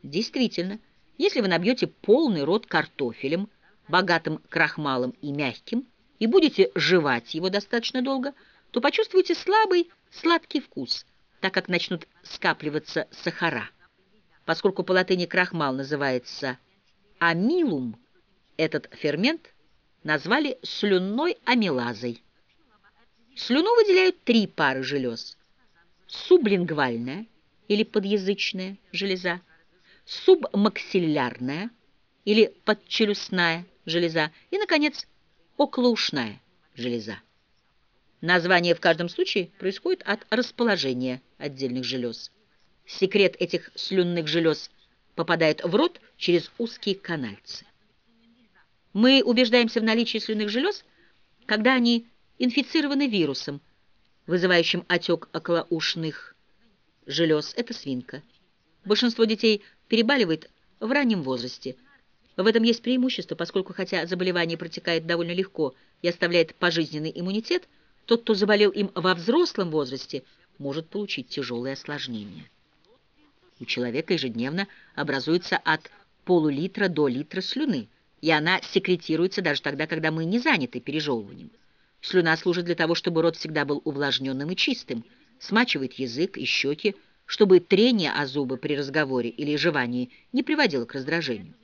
Действительно, если вы набьете полный рот картофелем, богатым крахмалом и мягким, и будете жевать его достаточно долго, то почувствуете слабый сладкий вкус, так как начнут скапливаться сахара. Поскольку по латыни крахмал называется амилум, этот фермент назвали слюнной амилазой. Слюну выделяют три пары желез. Сублингвальная или подъязычная железа, субмаксиллярная или подчелюстная железа и, наконец, околоушная железа. Название в каждом случае происходит от расположения отдельных желез. Секрет этих слюнных желез попадает в рот через узкие канальцы. Мы убеждаемся в наличии слюнных желез, когда они инфицированы вирусом, вызывающим отек околоушных желез. Это свинка. Большинство детей перебаливает в раннем возрасте. В этом есть преимущество, поскольку хотя заболевание протекает довольно легко и оставляет пожизненный иммунитет, тот, кто заболел им во взрослом возрасте, может получить тяжелые осложнения. У человека ежедневно образуется от полулитра до литра слюны, и она секретируется даже тогда, когда мы не заняты пережевыванием. Слюна служит для того, чтобы рот всегда был увлажненным и чистым, смачивает язык и щеки, чтобы трение о зубы при разговоре или жевании не приводило к раздражению.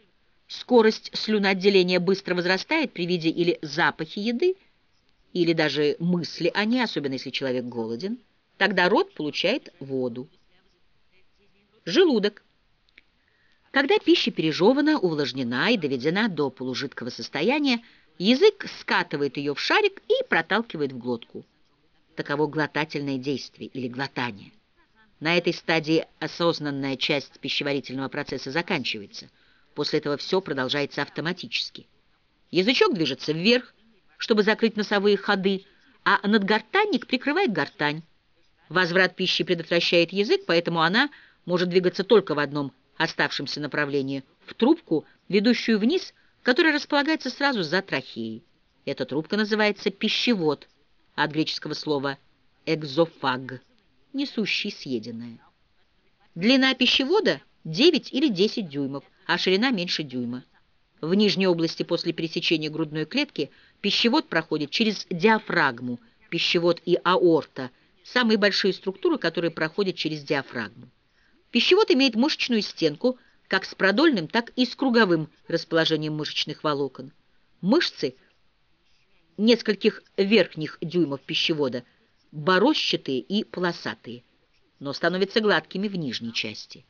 Скорость слюноотделения быстро возрастает при виде или запахе еды, или даже мысли о ней, особенно если человек голоден, тогда рот получает воду. Желудок. Когда пища пережевана, увлажнена и доведена до полужидкого состояния, язык скатывает ее в шарик и проталкивает в глотку. таково глотательное действие или глотание. На этой стадии осознанная часть пищеварительного процесса заканчивается. После этого все продолжается автоматически. Язычок движется вверх, чтобы закрыть носовые ходы, а надгортанник прикрывает гортань. Возврат пищи предотвращает язык, поэтому она может двигаться только в одном оставшемся направлении, в трубку, ведущую вниз, которая располагается сразу за трахеей. Эта трубка называется пищевод, от греческого слова «экзофаг» несущий съеденное. Длина пищевода 9 или 10 дюймов, а ширина меньше дюйма. В нижней области после пересечения грудной клетки пищевод проходит через диафрагму, пищевод и аорта, самые большие структуры, которые проходят через диафрагму. Пищевод имеет мышечную стенку как с продольным, так и с круговым расположением мышечных волокон. Мышцы нескольких верхних дюймов пищевода – борозчатые и полосатые, но становятся гладкими в нижней части.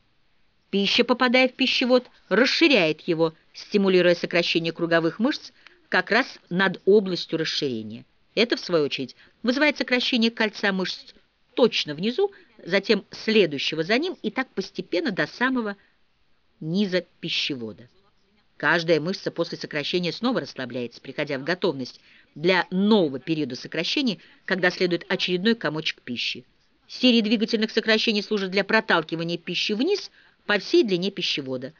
Пища, попадая в пищевод, расширяет его, стимулируя сокращение круговых мышц как раз над областью расширения. Это, в свою очередь, вызывает сокращение кольца мышц точно внизу, затем следующего за ним и так постепенно до самого низа пищевода. Каждая мышца после сокращения снова расслабляется, приходя в готовность для нового периода сокращений, когда следует очередной комочек пищи. Серии двигательных сокращений служат для проталкивания пищи вниз по всей длине пищевода.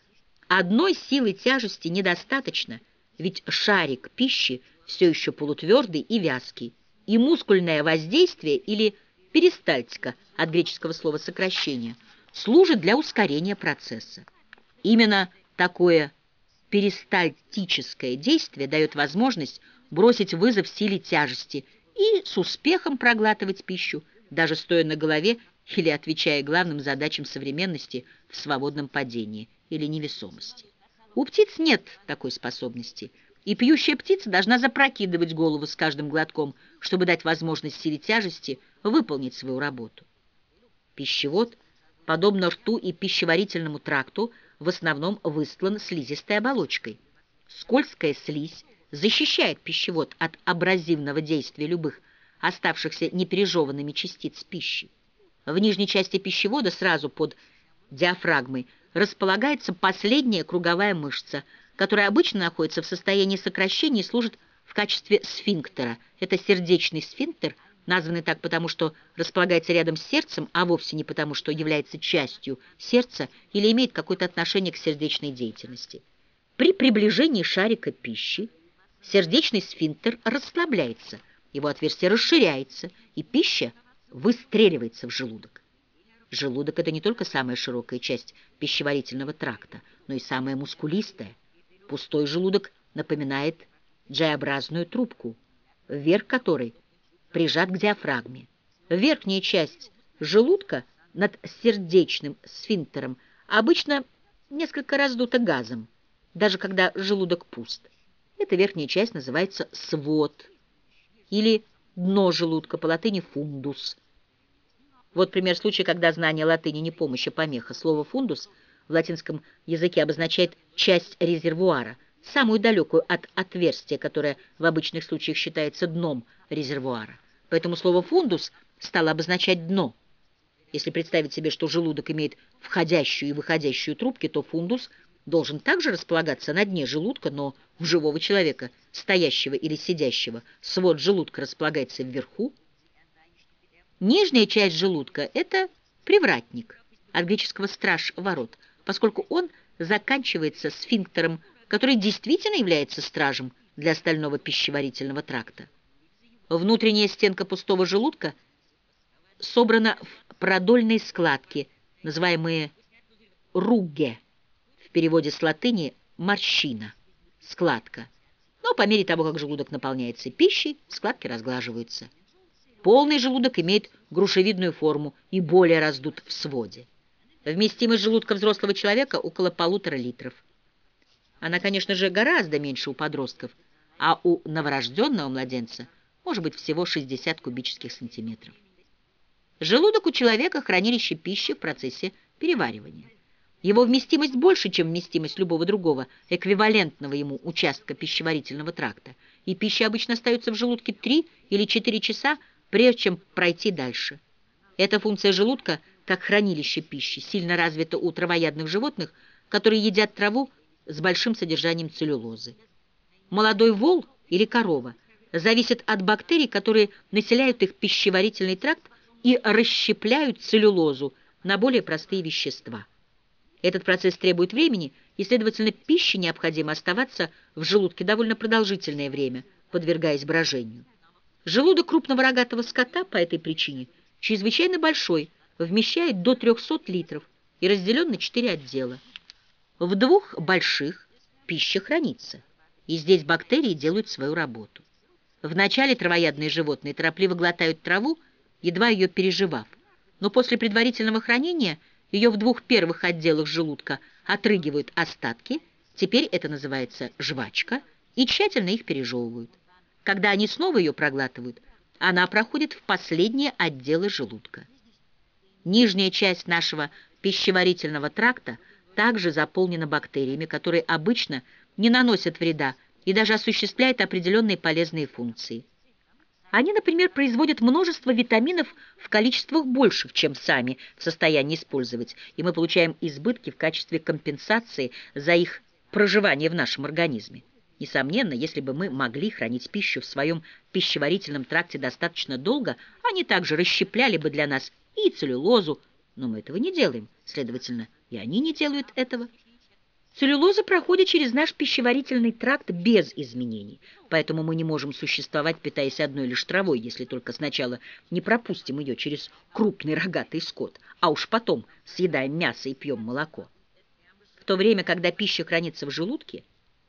Одной силы тяжести недостаточно, ведь шарик пищи все еще полутвердый и вязкий, и мускульное воздействие или перистальтика от греческого слова сокращение служит для ускорения процесса. Именно такое перистальтическое действие дает возможность бросить вызов силе тяжести и с успехом проглатывать пищу, даже стоя на голове или отвечая главным задачам современности в свободном падении или невесомости. У птиц нет такой способности, и пьющая птица должна запрокидывать голову с каждым глотком, чтобы дать возможность силе тяжести выполнить свою работу. Пищевод, подобно рту и пищеварительному тракту, в основном выстлан слизистой оболочкой. Скользкая слизь защищает пищевод от абразивного действия любых оставшихся непережеванными частиц пищи. В нижней части пищевода сразу под диафрагмой располагается последняя круговая мышца, которая обычно находится в состоянии сокращения и служит в качестве сфинктера. Это сердечный сфинктер, названный так потому, что располагается рядом с сердцем, а вовсе не потому, что является частью сердца или имеет какое-то отношение к сердечной деятельности. При приближении шарика пищи сердечный сфинктер расслабляется, его отверстие расширяется, и пища выстреливается в желудок. Желудок – это не только самая широкая часть пищеварительного тракта, но и самая мускулистая. Пустой желудок напоминает J-образную трубку, верх которой прижат к диафрагме. Верхняя часть желудка над сердечным сфинктером обычно несколько раздута газом, даже когда желудок пуст. Эта верхняя часть называется свод или дно желудка, по латыни фундус. Вот пример случая, когда знание латыни не помощь, а помеха. Слово «фундус» в латинском языке обозначает часть резервуара, самую далекую от отверстия, которое в обычных случаях считается дном резервуара. Поэтому слово «фундус» стало обозначать дно. Если представить себе, что желудок имеет входящую и выходящую трубки, то фундус – должен также располагаться на дне желудка, но у живого человека, стоящего или сидящего, свод желудка располагается вверху. Нижняя часть желудка – это привратник, от греческого «страж ворот», поскольку он заканчивается сфинктером, который действительно является стражем для остального пищеварительного тракта. Внутренняя стенка пустого желудка собрана в продольные складки, называемые ругге переводе с латыни «морщина», «складка». Но по мере того, как желудок наполняется пищей, складки разглаживаются. Полный желудок имеет грушевидную форму и более раздут в своде. Вместимость желудка взрослого человека около полутора литров. Она, конечно же, гораздо меньше у подростков, а у новорожденного младенца может быть всего 60 кубических сантиметров. Желудок у человека – хранилище пищи в процессе переваривания. Его вместимость больше, чем вместимость любого другого, эквивалентного ему участка пищеварительного тракта, и пища обычно остается в желудке 3 или 4 часа прежде чем пройти дальше. Эта функция желудка, как хранилище пищи, сильно развита у травоядных животных, которые едят траву с большим содержанием целлюлозы. Молодой вол или корова зависит от бактерий, которые населяют их пищеварительный тракт и расщепляют целлюлозу на более простые вещества. Этот процесс требует времени, и, следовательно, пище необходимо оставаться в желудке довольно продолжительное время, подвергаясь брожению. Желудок крупного рогатого скота по этой причине чрезвычайно большой, вмещает до 300 литров и разделен на четыре отдела. В двух больших пища хранится, и здесь бактерии делают свою работу. Вначале травоядные животные торопливо глотают траву, едва ее переживав, но после предварительного хранения ее в двух первых отделах желудка отрыгивают остатки, теперь это называется жвачка, и тщательно их пережевывают. Когда они снова ее проглатывают, она проходит в последние отделы желудка. Нижняя часть нашего пищеварительного тракта – также заполнена бактериями, которые обычно не наносят вреда и даже осуществляют определенные полезные функции. Они, например, производят множество витаминов в количествах больших, чем сами в состоянии использовать, и мы получаем избытки в качестве компенсации за их проживание в нашем организме. Несомненно, если бы мы могли хранить пищу в своем пищеварительном тракте достаточно долго, они также расщепляли бы для нас и целлюлозу, но мы этого не делаем, следовательно, и они не делают этого. Целлюлоза проходит через наш пищеварительный тракт без изменений, поэтому мы не можем существовать, питаясь одной лишь травой, если только сначала не пропустим ее через крупный рогатый скот, а уж потом съедаем мясо и пьем молоко. В то время, когда пища хранится в желудке,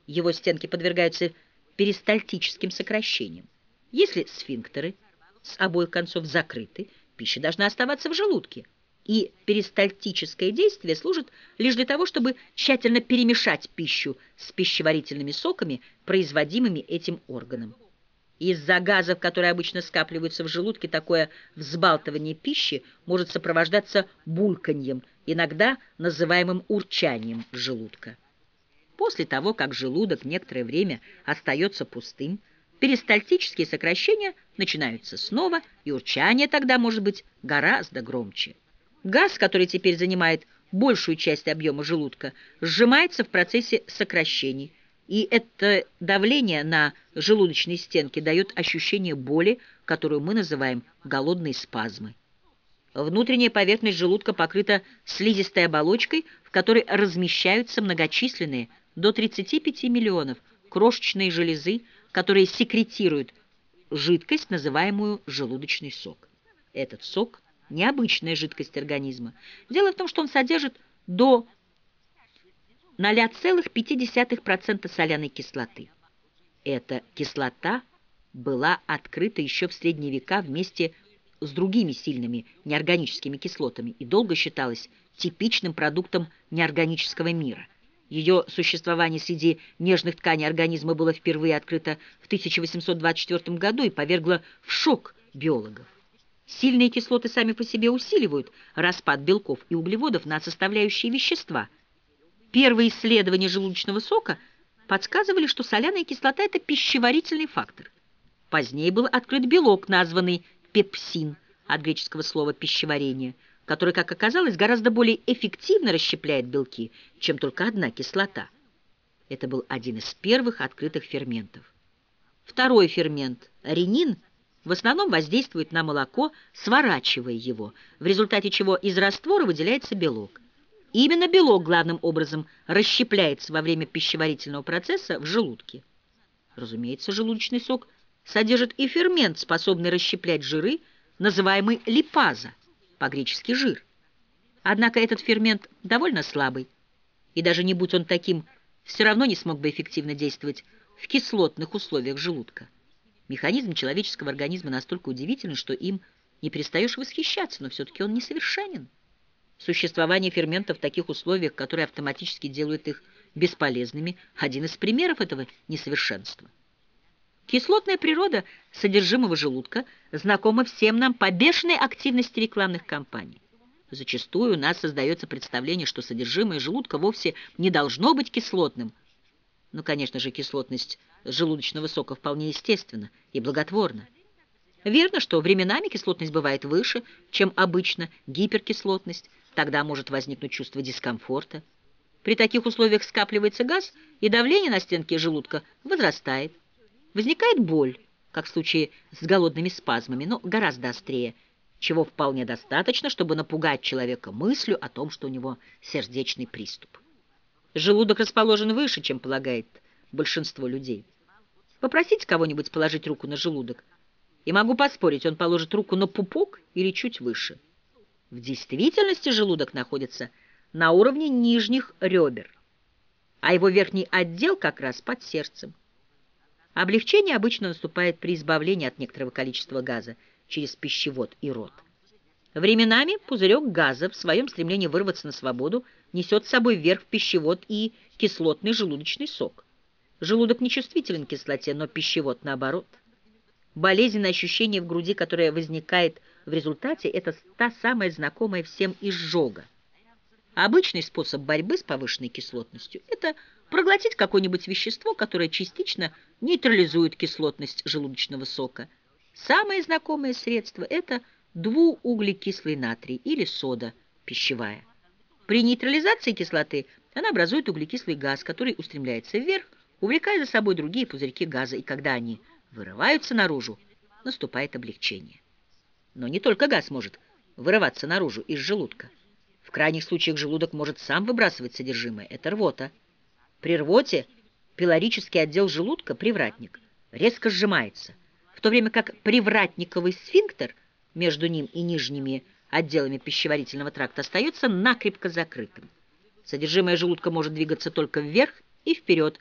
его стенки подвергаются перистальтическим сокращениям. Если сфинктеры с обоих концов закрыты, пища должна оставаться в желудке – и перистальтическое действие служит лишь для того, чтобы тщательно перемешать пищу с пищеварительными соками, производимыми этим органом. Из-за газов, которые обычно скапливаются в желудке, такое взбалтывание пищи может сопровождаться бульканьем, иногда называемым урчанием желудка. После того, как желудок некоторое время остается пустым, перистальтические сокращения начинаются снова, и урчание тогда может быть гораздо громче. Газ, который теперь занимает большую часть объема желудка, сжимается в процессе сокращений, и это давление на желудочной стенке дает ощущение боли, которую мы называем голодные спазмы. Внутренняя поверхность желудка покрыта слизистой оболочкой, в которой размещаются многочисленные, до 35 миллионов, крошечные железы, которые секретируют жидкость, называемую желудочный сок. Этот сок необычная жидкость организма. Дело в том, что он содержит до 0,5% соляной кислоты. Эта кислота была открыта еще в средние века вместе с другими сильными неорганическими кислотами и долго считалась типичным продуктом неорганического мира. Ее существование среди нежных тканей организма было впервые открыто в 1824 году и повергло в шок биологов. Сильные кислоты сами по себе усиливают распад белков и углеводов на составляющие вещества. Первые исследования желудочного сока подсказывали, что соляная кислота – это пищеварительный фактор. Позднее был открыт белок, названный пепсин, от греческого слова «пищеварение», который, как оказалось, гораздо более эффективно расщепляет белки, чем только одна кислота. Это был один из первых открытых ферментов. Второй фермент – ренин – в основном воздействует на молоко, сворачивая его, в результате чего из раствора выделяется белок. именно белок главным образом расщепляется во время пищеварительного процесса в желудке. Разумеется, желудочный сок содержит и фермент, способный расщеплять жиры, называемый липаза, по-гречески жир. Однако этот фермент довольно слабый, и даже не будь он таким, все равно не смог бы эффективно действовать в кислотных условиях желудка. Механизм человеческого организма настолько удивителен, что им не перестаешь восхищаться, но все-таки он несовершенен. Существование ферментов в таких условиях, которые автоматически делают их бесполезными, один из примеров этого несовершенства. Кислотная природа содержимого желудка знакома всем нам по бешеной активности рекламных кампаний. Зачастую у нас создается представление, что содержимое желудка вовсе не должно быть кислотным. Но, конечно же, кислотность желудочного сока вполне естественно и благотворно. Верно, что временами кислотность бывает выше, чем обычно, гиперкислотность, тогда может возникнуть чувство дискомфорта. При таких условиях скапливается газ, и давление на стенке желудка возрастает. Возникает боль, как в случае с голодными спазмами, но гораздо острее, чего вполне достаточно, чтобы напугать человека мыслью о том, что у него сердечный приступ. Желудок расположен выше, чем полагает большинство людей. Попросите кого-нибудь положить руку на желудок, и могу поспорить, он положит руку на пупок или чуть выше. В действительности желудок находится на уровне нижних ребер, а его верхний отдел как раз под сердцем. Облегчение обычно наступает при избавлении от некоторого количества газа через пищевод и рот. Временами пузырек газа в своем стремлении вырваться на свободу несет с собой вверх пищевод и кислотный желудочный сок. Желудок не чувствителен к кислоте, но пищевод наоборот. Болезненное ощущение в груди, которое возникает в результате, это та самая знакомая всем изжога. Обычный способ борьбы с повышенной кислотностью – это проглотить какое-нибудь вещество, которое частично нейтрализует кислотность желудочного сока. Самое знакомое средство – это двууглекислый натрий или сода пищевая. При нейтрализации кислоты она образует углекислый газ, который устремляется вверх, увлекая за собой другие пузырьки газа, и когда они вырываются наружу, наступает облегчение. Но не только газ может вырываться наружу из желудка. В крайних случаях желудок может сам выбрасывать содержимое. Это рвота. При рвоте пилорический отдел желудка, привратник, резко сжимается, в то время как привратниковый сфинктер между ним и нижними отделами пищеварительного тракта остается накрепко закрытым. Содержимое желудка может двигаться только вверх и вперед,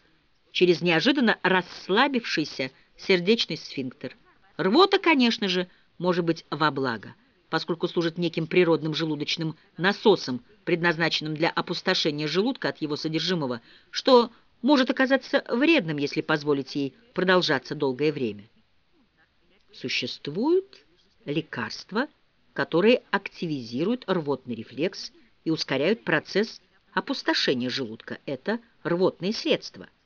через неожиданно расслабившийся сердечный сфинктер. Рвота, конечно же, может быть во благо, поскольку служит неким природным желудочным насосом, предназначенным для опустошения желудка от его содержимого, что может оказаться вредным, если позволить ей продолжаться долгое время. Существуют лекарства, которые активизируют рвотный рефлекс и ускоряют процесс опустошения желудка. Это рвотные средства –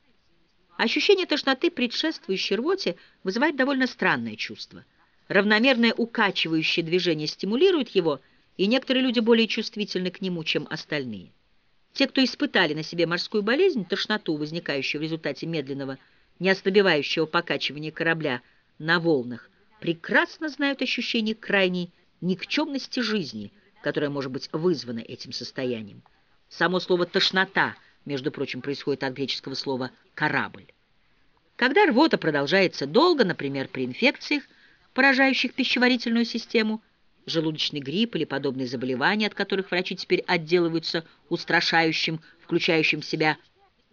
Ощущение тошноты, предшествующей рвоте, вызывает довольно странное чувство. Равномерное укачивающее движение стимулирует его, и некоторые люди более чувствительны к нему, чем остальные. Те, кто испытали на себе морскую болезнь, тошноту, возникающую в результате медленного, неослабевающего покачивания корабля на волнах, прекрасно знают ощущение крайней никчемности жизни, которое может быть вызвано этим состоянием. Само слово «тошнота» между прочим, происходит от греческого слова «корабль». Когда рвота продолжается долго, например, при инфекциях, поражающих пищеварительную систему, желудочный грипп или подобные заболевания, от которых врачи теперь отделываются устрашающим, включающим в себя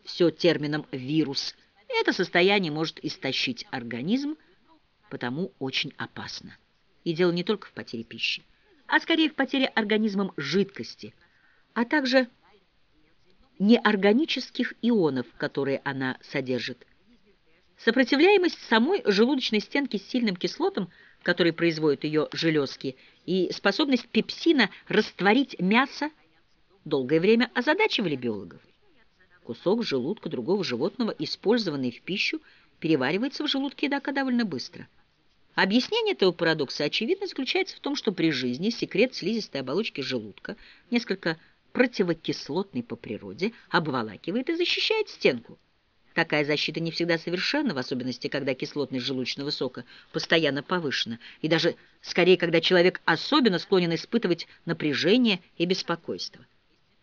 все термином «вирус», это состояние может истощить организм, потому очень опасно. И дело не только в потере пищи, а скорее в потере организмом жидкости, а также неорганических ионов, которые она содержит. Сопротивляемость самой желудочной стенки сильным кислотам, которые производят ее железки, и способность пепсина растворить мясо долгое время озадачивали биологов. Кусок желудка другого животного, использованный в пищу, переваривается в желудке едока довольно быстро. Объяснение этого парадокса, очевидно, заключается в том, что при жизни секрет слизистой оболочки желудка несколько противокислотный по природе, обволакивает и защищает стенку. Такая защита не всегда совершенна, в особенности, когда кислотность желудочного сока постоянно повышена, и даже скорее, когда человек особенно склонен испытывать напряжение и беспокойство.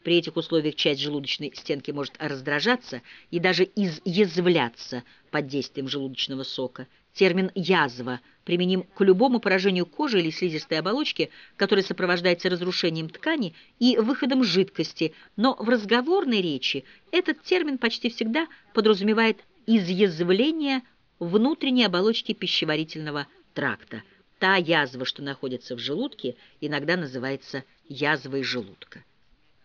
При этих условиях часть желудочной стенки может раздражаться и даже изъязвляться под действием желудочного сока. Термин «язва» применим к любому поражению кожи или слизистой оболочки, которое сопровождается разрушением ткани и выходом жидкости, но в разговорной речи этот термин почти всегда подразумевает изъязвление внутренней оболочки пищеварительного тракта. Та язва, что находится в желудке, иногда называется язвой желудка.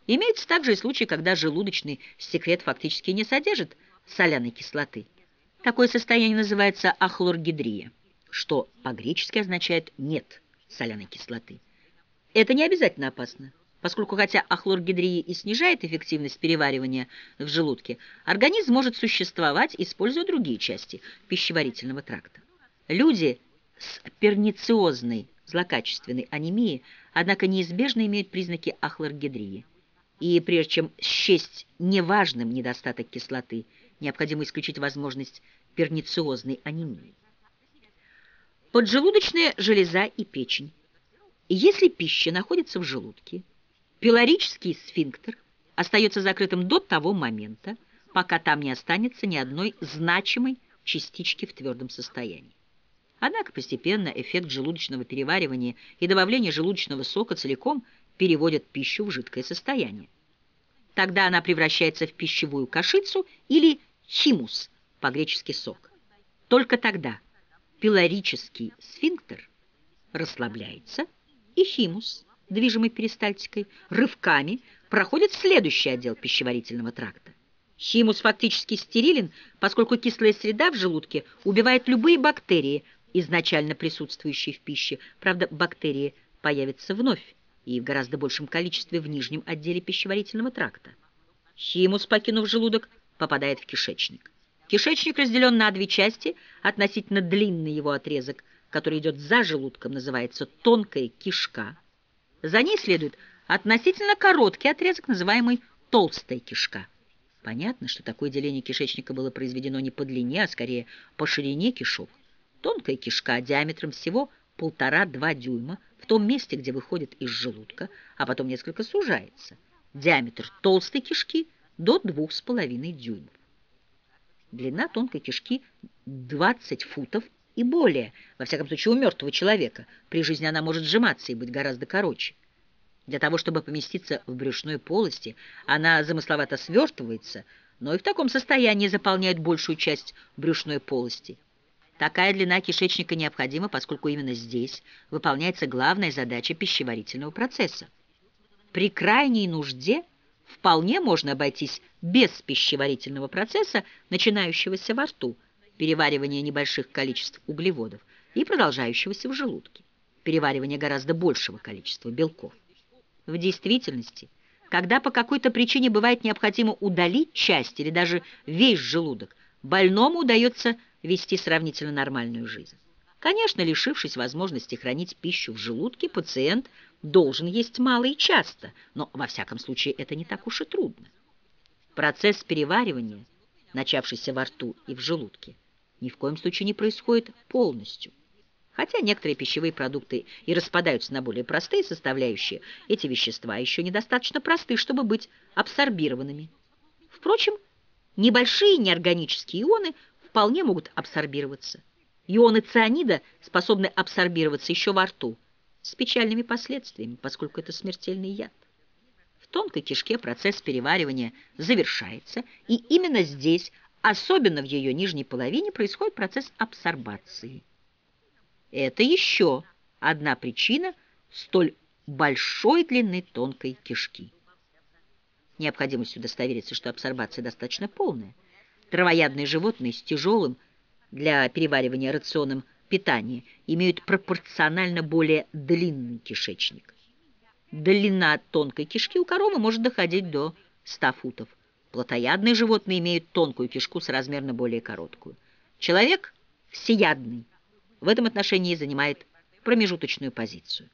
Имеются также и случаи, когда желудочный секрет фактически не содержит соляной кислоты. Такое состояние называется ахлоргидрия, что по-гречески означает «нет соляной кислоты». Это не обязательно опасно, поскольку хотя ахлоргидрия и снижает эффективность переваривания в желудке, организм может существовать, используя другие части пищеварительного тракта. Люди, с пернициозной злокачественной анемией, однако неизбежно имеют признаки ахлоргидрии. И прежде чем счесть неважным недостаток кислоты, необходимо исключить возможность пернициозной анемии. Поджелудочная железа и печень. Если пища находится в желудке, пилорический сфинктер остается закрытым до того момента, пока там не останется ни одной значимой частички в твердом состоянии. Однако постепенно эффект желудочного переваривания и добавление желудочного сока целиком переводят пищу в жидкое состояние. Тогда она превращается в пищевую кашицу или химус, по-гречески сок. Только тогда пилорический сфинктер расслабляется, и химус, движимый перистальтикой, рывками проходит в следующий отдел пищеварительного тракта. Химус фактически стерилен, поскольку кислая среда в желудке убивает любые бактерии, изначально присутствующие в пище. Правда, бактерии появятся вновь и в гораздо большем количестве в нижнем отделе пищеварительного тракта. Химус, покинув желудок, попадает в кишечник. Кишечник разделен на две части, относительно длинный его отрезок, который идет за желудком, называется тонкая кишка. За ней следует относительно короткий отрезок, называемый толстая кишка. Понятно, что такое деление кишечника было произведено не по длине, а скорее по ширине кишок. Тонкая кишка диаметром всего полтора-два дюйма в том месте, где выходит из желудка, а потом несколько сужается. Диаметр толстой кишки до двух с половиной дюймов. Длина тонкой кишки 20 футов и более, во всяком случае у мертвого человека. При жизни она может сжиматься и быть гораздо короче. Для того, чтобы поместиться в брюшной полости, она замысловато свертывается, но и в таком состоянии заполняет большую часть брюшной полости. Такая длина кишечника необходима, поскольку именно здесь выполняется главная задача пищеварительного процесса. При крайней нужде вполне можно обойтись без пищеварительного процесса, начинающегося во рту, переваривания небольших количеств углеводов и продолжающегося в желудке, переваривания гораздо большего количества белков. В действительности, когда по какой-то причине бывает необходимо удалить часть или даже весь желудок, больному удается вести сравнительно нормальную жизнь. Конечно, лишившись возможности хранить пищу в желудке, пациент должен есть мало и часто, но во всяком случае это не так уж и трудно. Процесс переваривания, начавшийся во рту и в желудке, ни в коем случае не происходит полностью. Хотя некоторые пищевые продукты и распадаются на более простые составляющие, эти вещества еще недостаточно просты, чтобы быть абсорбированными. Впрочем, небольшие неорганические ионы вполне могут абсорбироваться. Ионы цианида способны абсорбироваться еще во рту, с печальными последствиями, поскольку это смертельный яд. В тонкой кишке процесс переваривания завершается, и именно здесь, особенно в ее нижней половине, происходит процесс абсорбации. Это еще одна причина столь большой длины тонкой кишки. Необходимость удостовериться, что абсорбация достаточно полная. Травоядные животные с тяжелым для переваривания рационом питания имеют пропорционально более длинный кишечник. Длина тонкой кишки у коровы может доходить до 100 футов. Плотоядные животные имеют тонкую кишку с размерно более короткую. Человек всеядный в этом отношении занимает промежуточную позицию.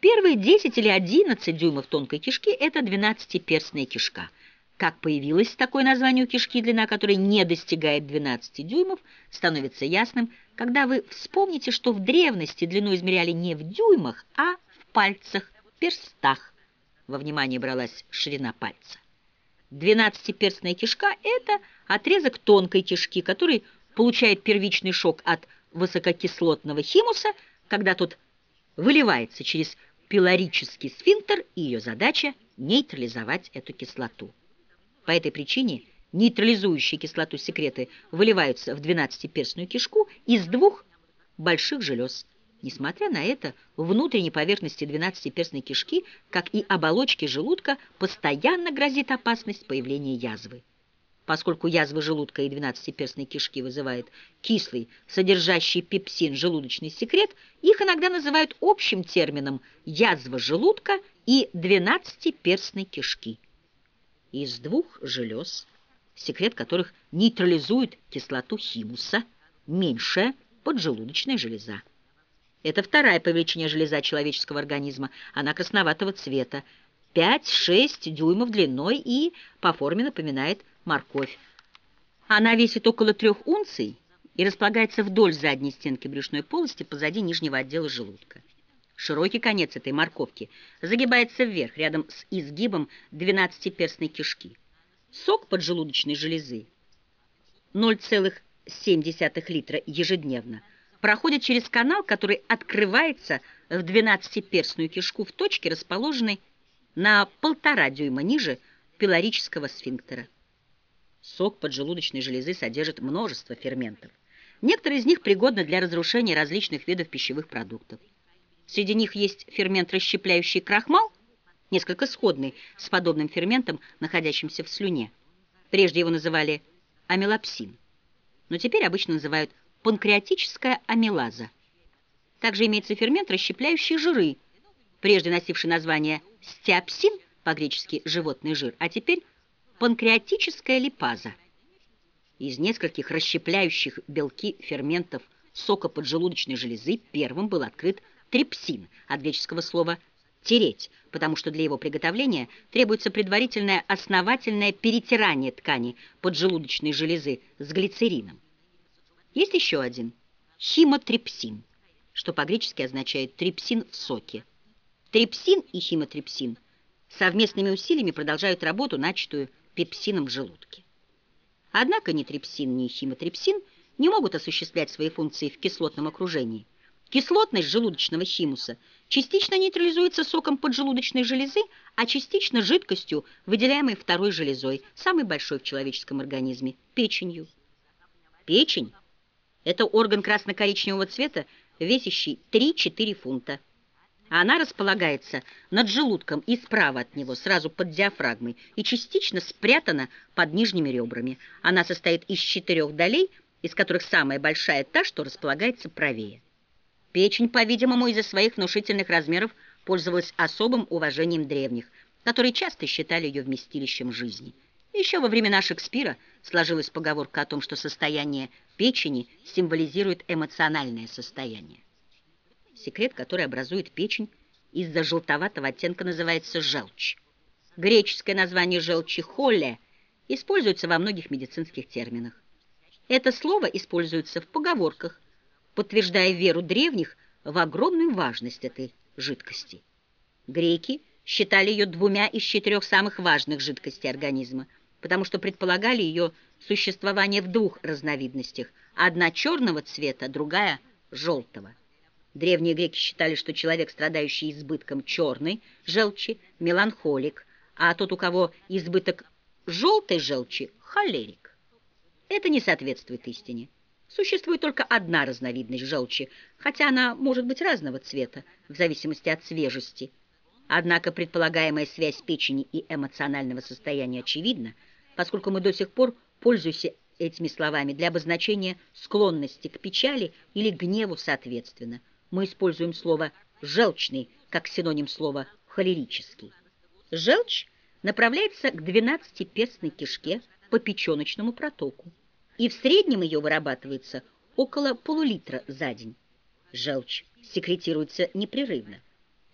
Первые 10 или 11 дюймов тонкой кишки – это 12-перстная кишка. Как появилось такое название у кишки, длина которой не достигает 12 дюймов, становится ясным, когда вы вспомните, что в древности длину измеряли не в дюймах, а в пальцах, перстах. Во внимание бралась ширина пальца. Двенадцатиперстная кишка – это отрезок тонкой кишки, который получает первичный шок от высококислотного химуса, когда тот выливается через пилорический сфинктер, и ее задача – нейтрализовать эту кислоту. По этой причине нейтрализующие кислоту секреты выливаются в двенадцатиперстную кишку из двух больших желез. Несмотря на это, внутренней поверхности двенадцатиперстной кишки, как и оболочки желудка, постоянно грозит опасность появления язвы. Поскольку язва желудка и двенадцатиперстной кишки вызывает кислый, содержащий пепсин желудочный секрет, их иногда называют общим термином язва желудка и двенадцатиперстной кишки. Из двух желез, секрет которых нейтрализует кислоту химуса, меньшая, поджелудочная железа. Это вторая по величине железа человеческого организма. Она красноватого цвета, 5-6 дюймов длиной и по форме напоминает морковь. Она весит около трех унций и располагается вдоль задней стенки брюшной полости позади нижнего отдела желудка. Широкий конец этой морковки загибается вверх, рядом с изгибом двенадцатиперстной кишки. Сок поджелудочной железы 0,7 литра ежедневно проходит через канал, который открывается в двенадцатиперстную кишку в точке, расположенной на полтора дюйма ниже пилорического сфинктера. Сок поджелудочной железы содержит множество ферментов. Некоторые из них пригодны для разрушения различных видов пищевых продуктов. Среди них есть фермент, расщепляющий крахмал, несколько сходный с подобным ферментом, находящимся в слюне. Прежде его называли амилопсин, но теперь обычно называют панкреатическая амилаза. Также имеется фермент, расщепляющий жиры, прежде носивший название стеопсин, по-гречески «животный жир», а теперь панкреатическая липаза. Из нескольких расщепляющих белки ферментов сока поджелудочной железы первым был открыт трипсин, от греческого слова «тереть», потому что для его приготовления требуется предварительное основательное перетирание ткани поджелудочной железы с глицерином. Есть еще один – химотрипсин, что по-гречески означает «трипсин в соке». Трипсин и химотрипсин совместными усилиями продолжают работу, начатую пепсином в желудке. Однако ни трипсин, ни химотрипсин не могут осуществлять свои функции в кислотном окружении – Кислотность желудочного химуса частично нейтрализуется соком поджелудочной железы, а частично жидкостью, выделяемой второй железой, самой большой в человеческом организме – печенью. Печень – это орган красно-коричневого цвета, весящий 3-4 фунта. Она располагается над желудком и справа от него, сразу под диафрагмой, и частично спрятана под нижними ребрами. Она состоит из четырех долей, из которых самая большая та, что располагается правее. Печень, по-видимому, из-за своих внушительных размеров пользовалась особым уважением древних, которые часто считали ее вместилищем жизни. Еще во времена Шекспира сложилась поговорка о том, что состояние печени символизирует эмоциональное состояние. Секрет, который образует печень, из-за желтоватого оттенка называется желчь. Греческое название желчи «холле» используется во многих медицинских терминах. Это слово используется в поговорках, подтверждая веру древних в огромную важность этой жидкости. Греки считали ее двумя из четырех самых важных жидкостей организма, потому что предполагали ее существование в двух разновидностях, одна черного цвета, другая желтого. Древние греки считали, что человек, страдающий избытком черной желчи, меланхолик, а тот, у кого избыток желтой желчи, холерик. Это не соответствует истине. Существует только одна разновидность желчи, хотя она может быть разного цвета, в зависимости от свежести. Однако предполагаемая связь печени и эмоционального состояния очевидна, поскольку мы до сих пор пользуемся этими словами для обозначения склонности к печали или гневу соответственно. Мы используем слово «желчный» как синоним слова «холерический». Желчь направляется к двенадцатиперстной кишке по печеночному протоку и в среднем ее вырабатывается около полулитра за день. Желчь секретируется непрерывно,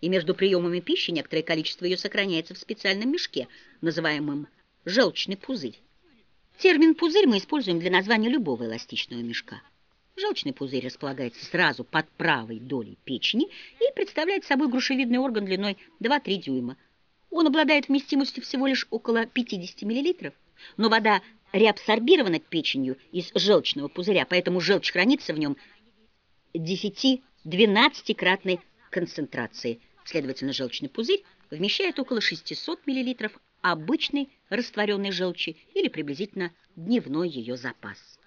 и между приемами пищи некоторое количество ее сохраняется в специальном мешке, называемом желчный пузырь. Термин «пузырь» мы используем для названия любого эластичного мешка. Желчный пузырь располагается сразу под правой долей печени и представляет собой грушевидный орган длиной 2-3 дюйма. Он обладает вместимостью всего лишь около 50 мл, но вода реабсорбирована печенью из желчного пузыря, поэтому желчь хранится в нем 10-12-кратной концентрации. Следовательно, желчный пузырь вмещает около 600 мл обычной растворенной желчи или приблизительно дневной ее запас.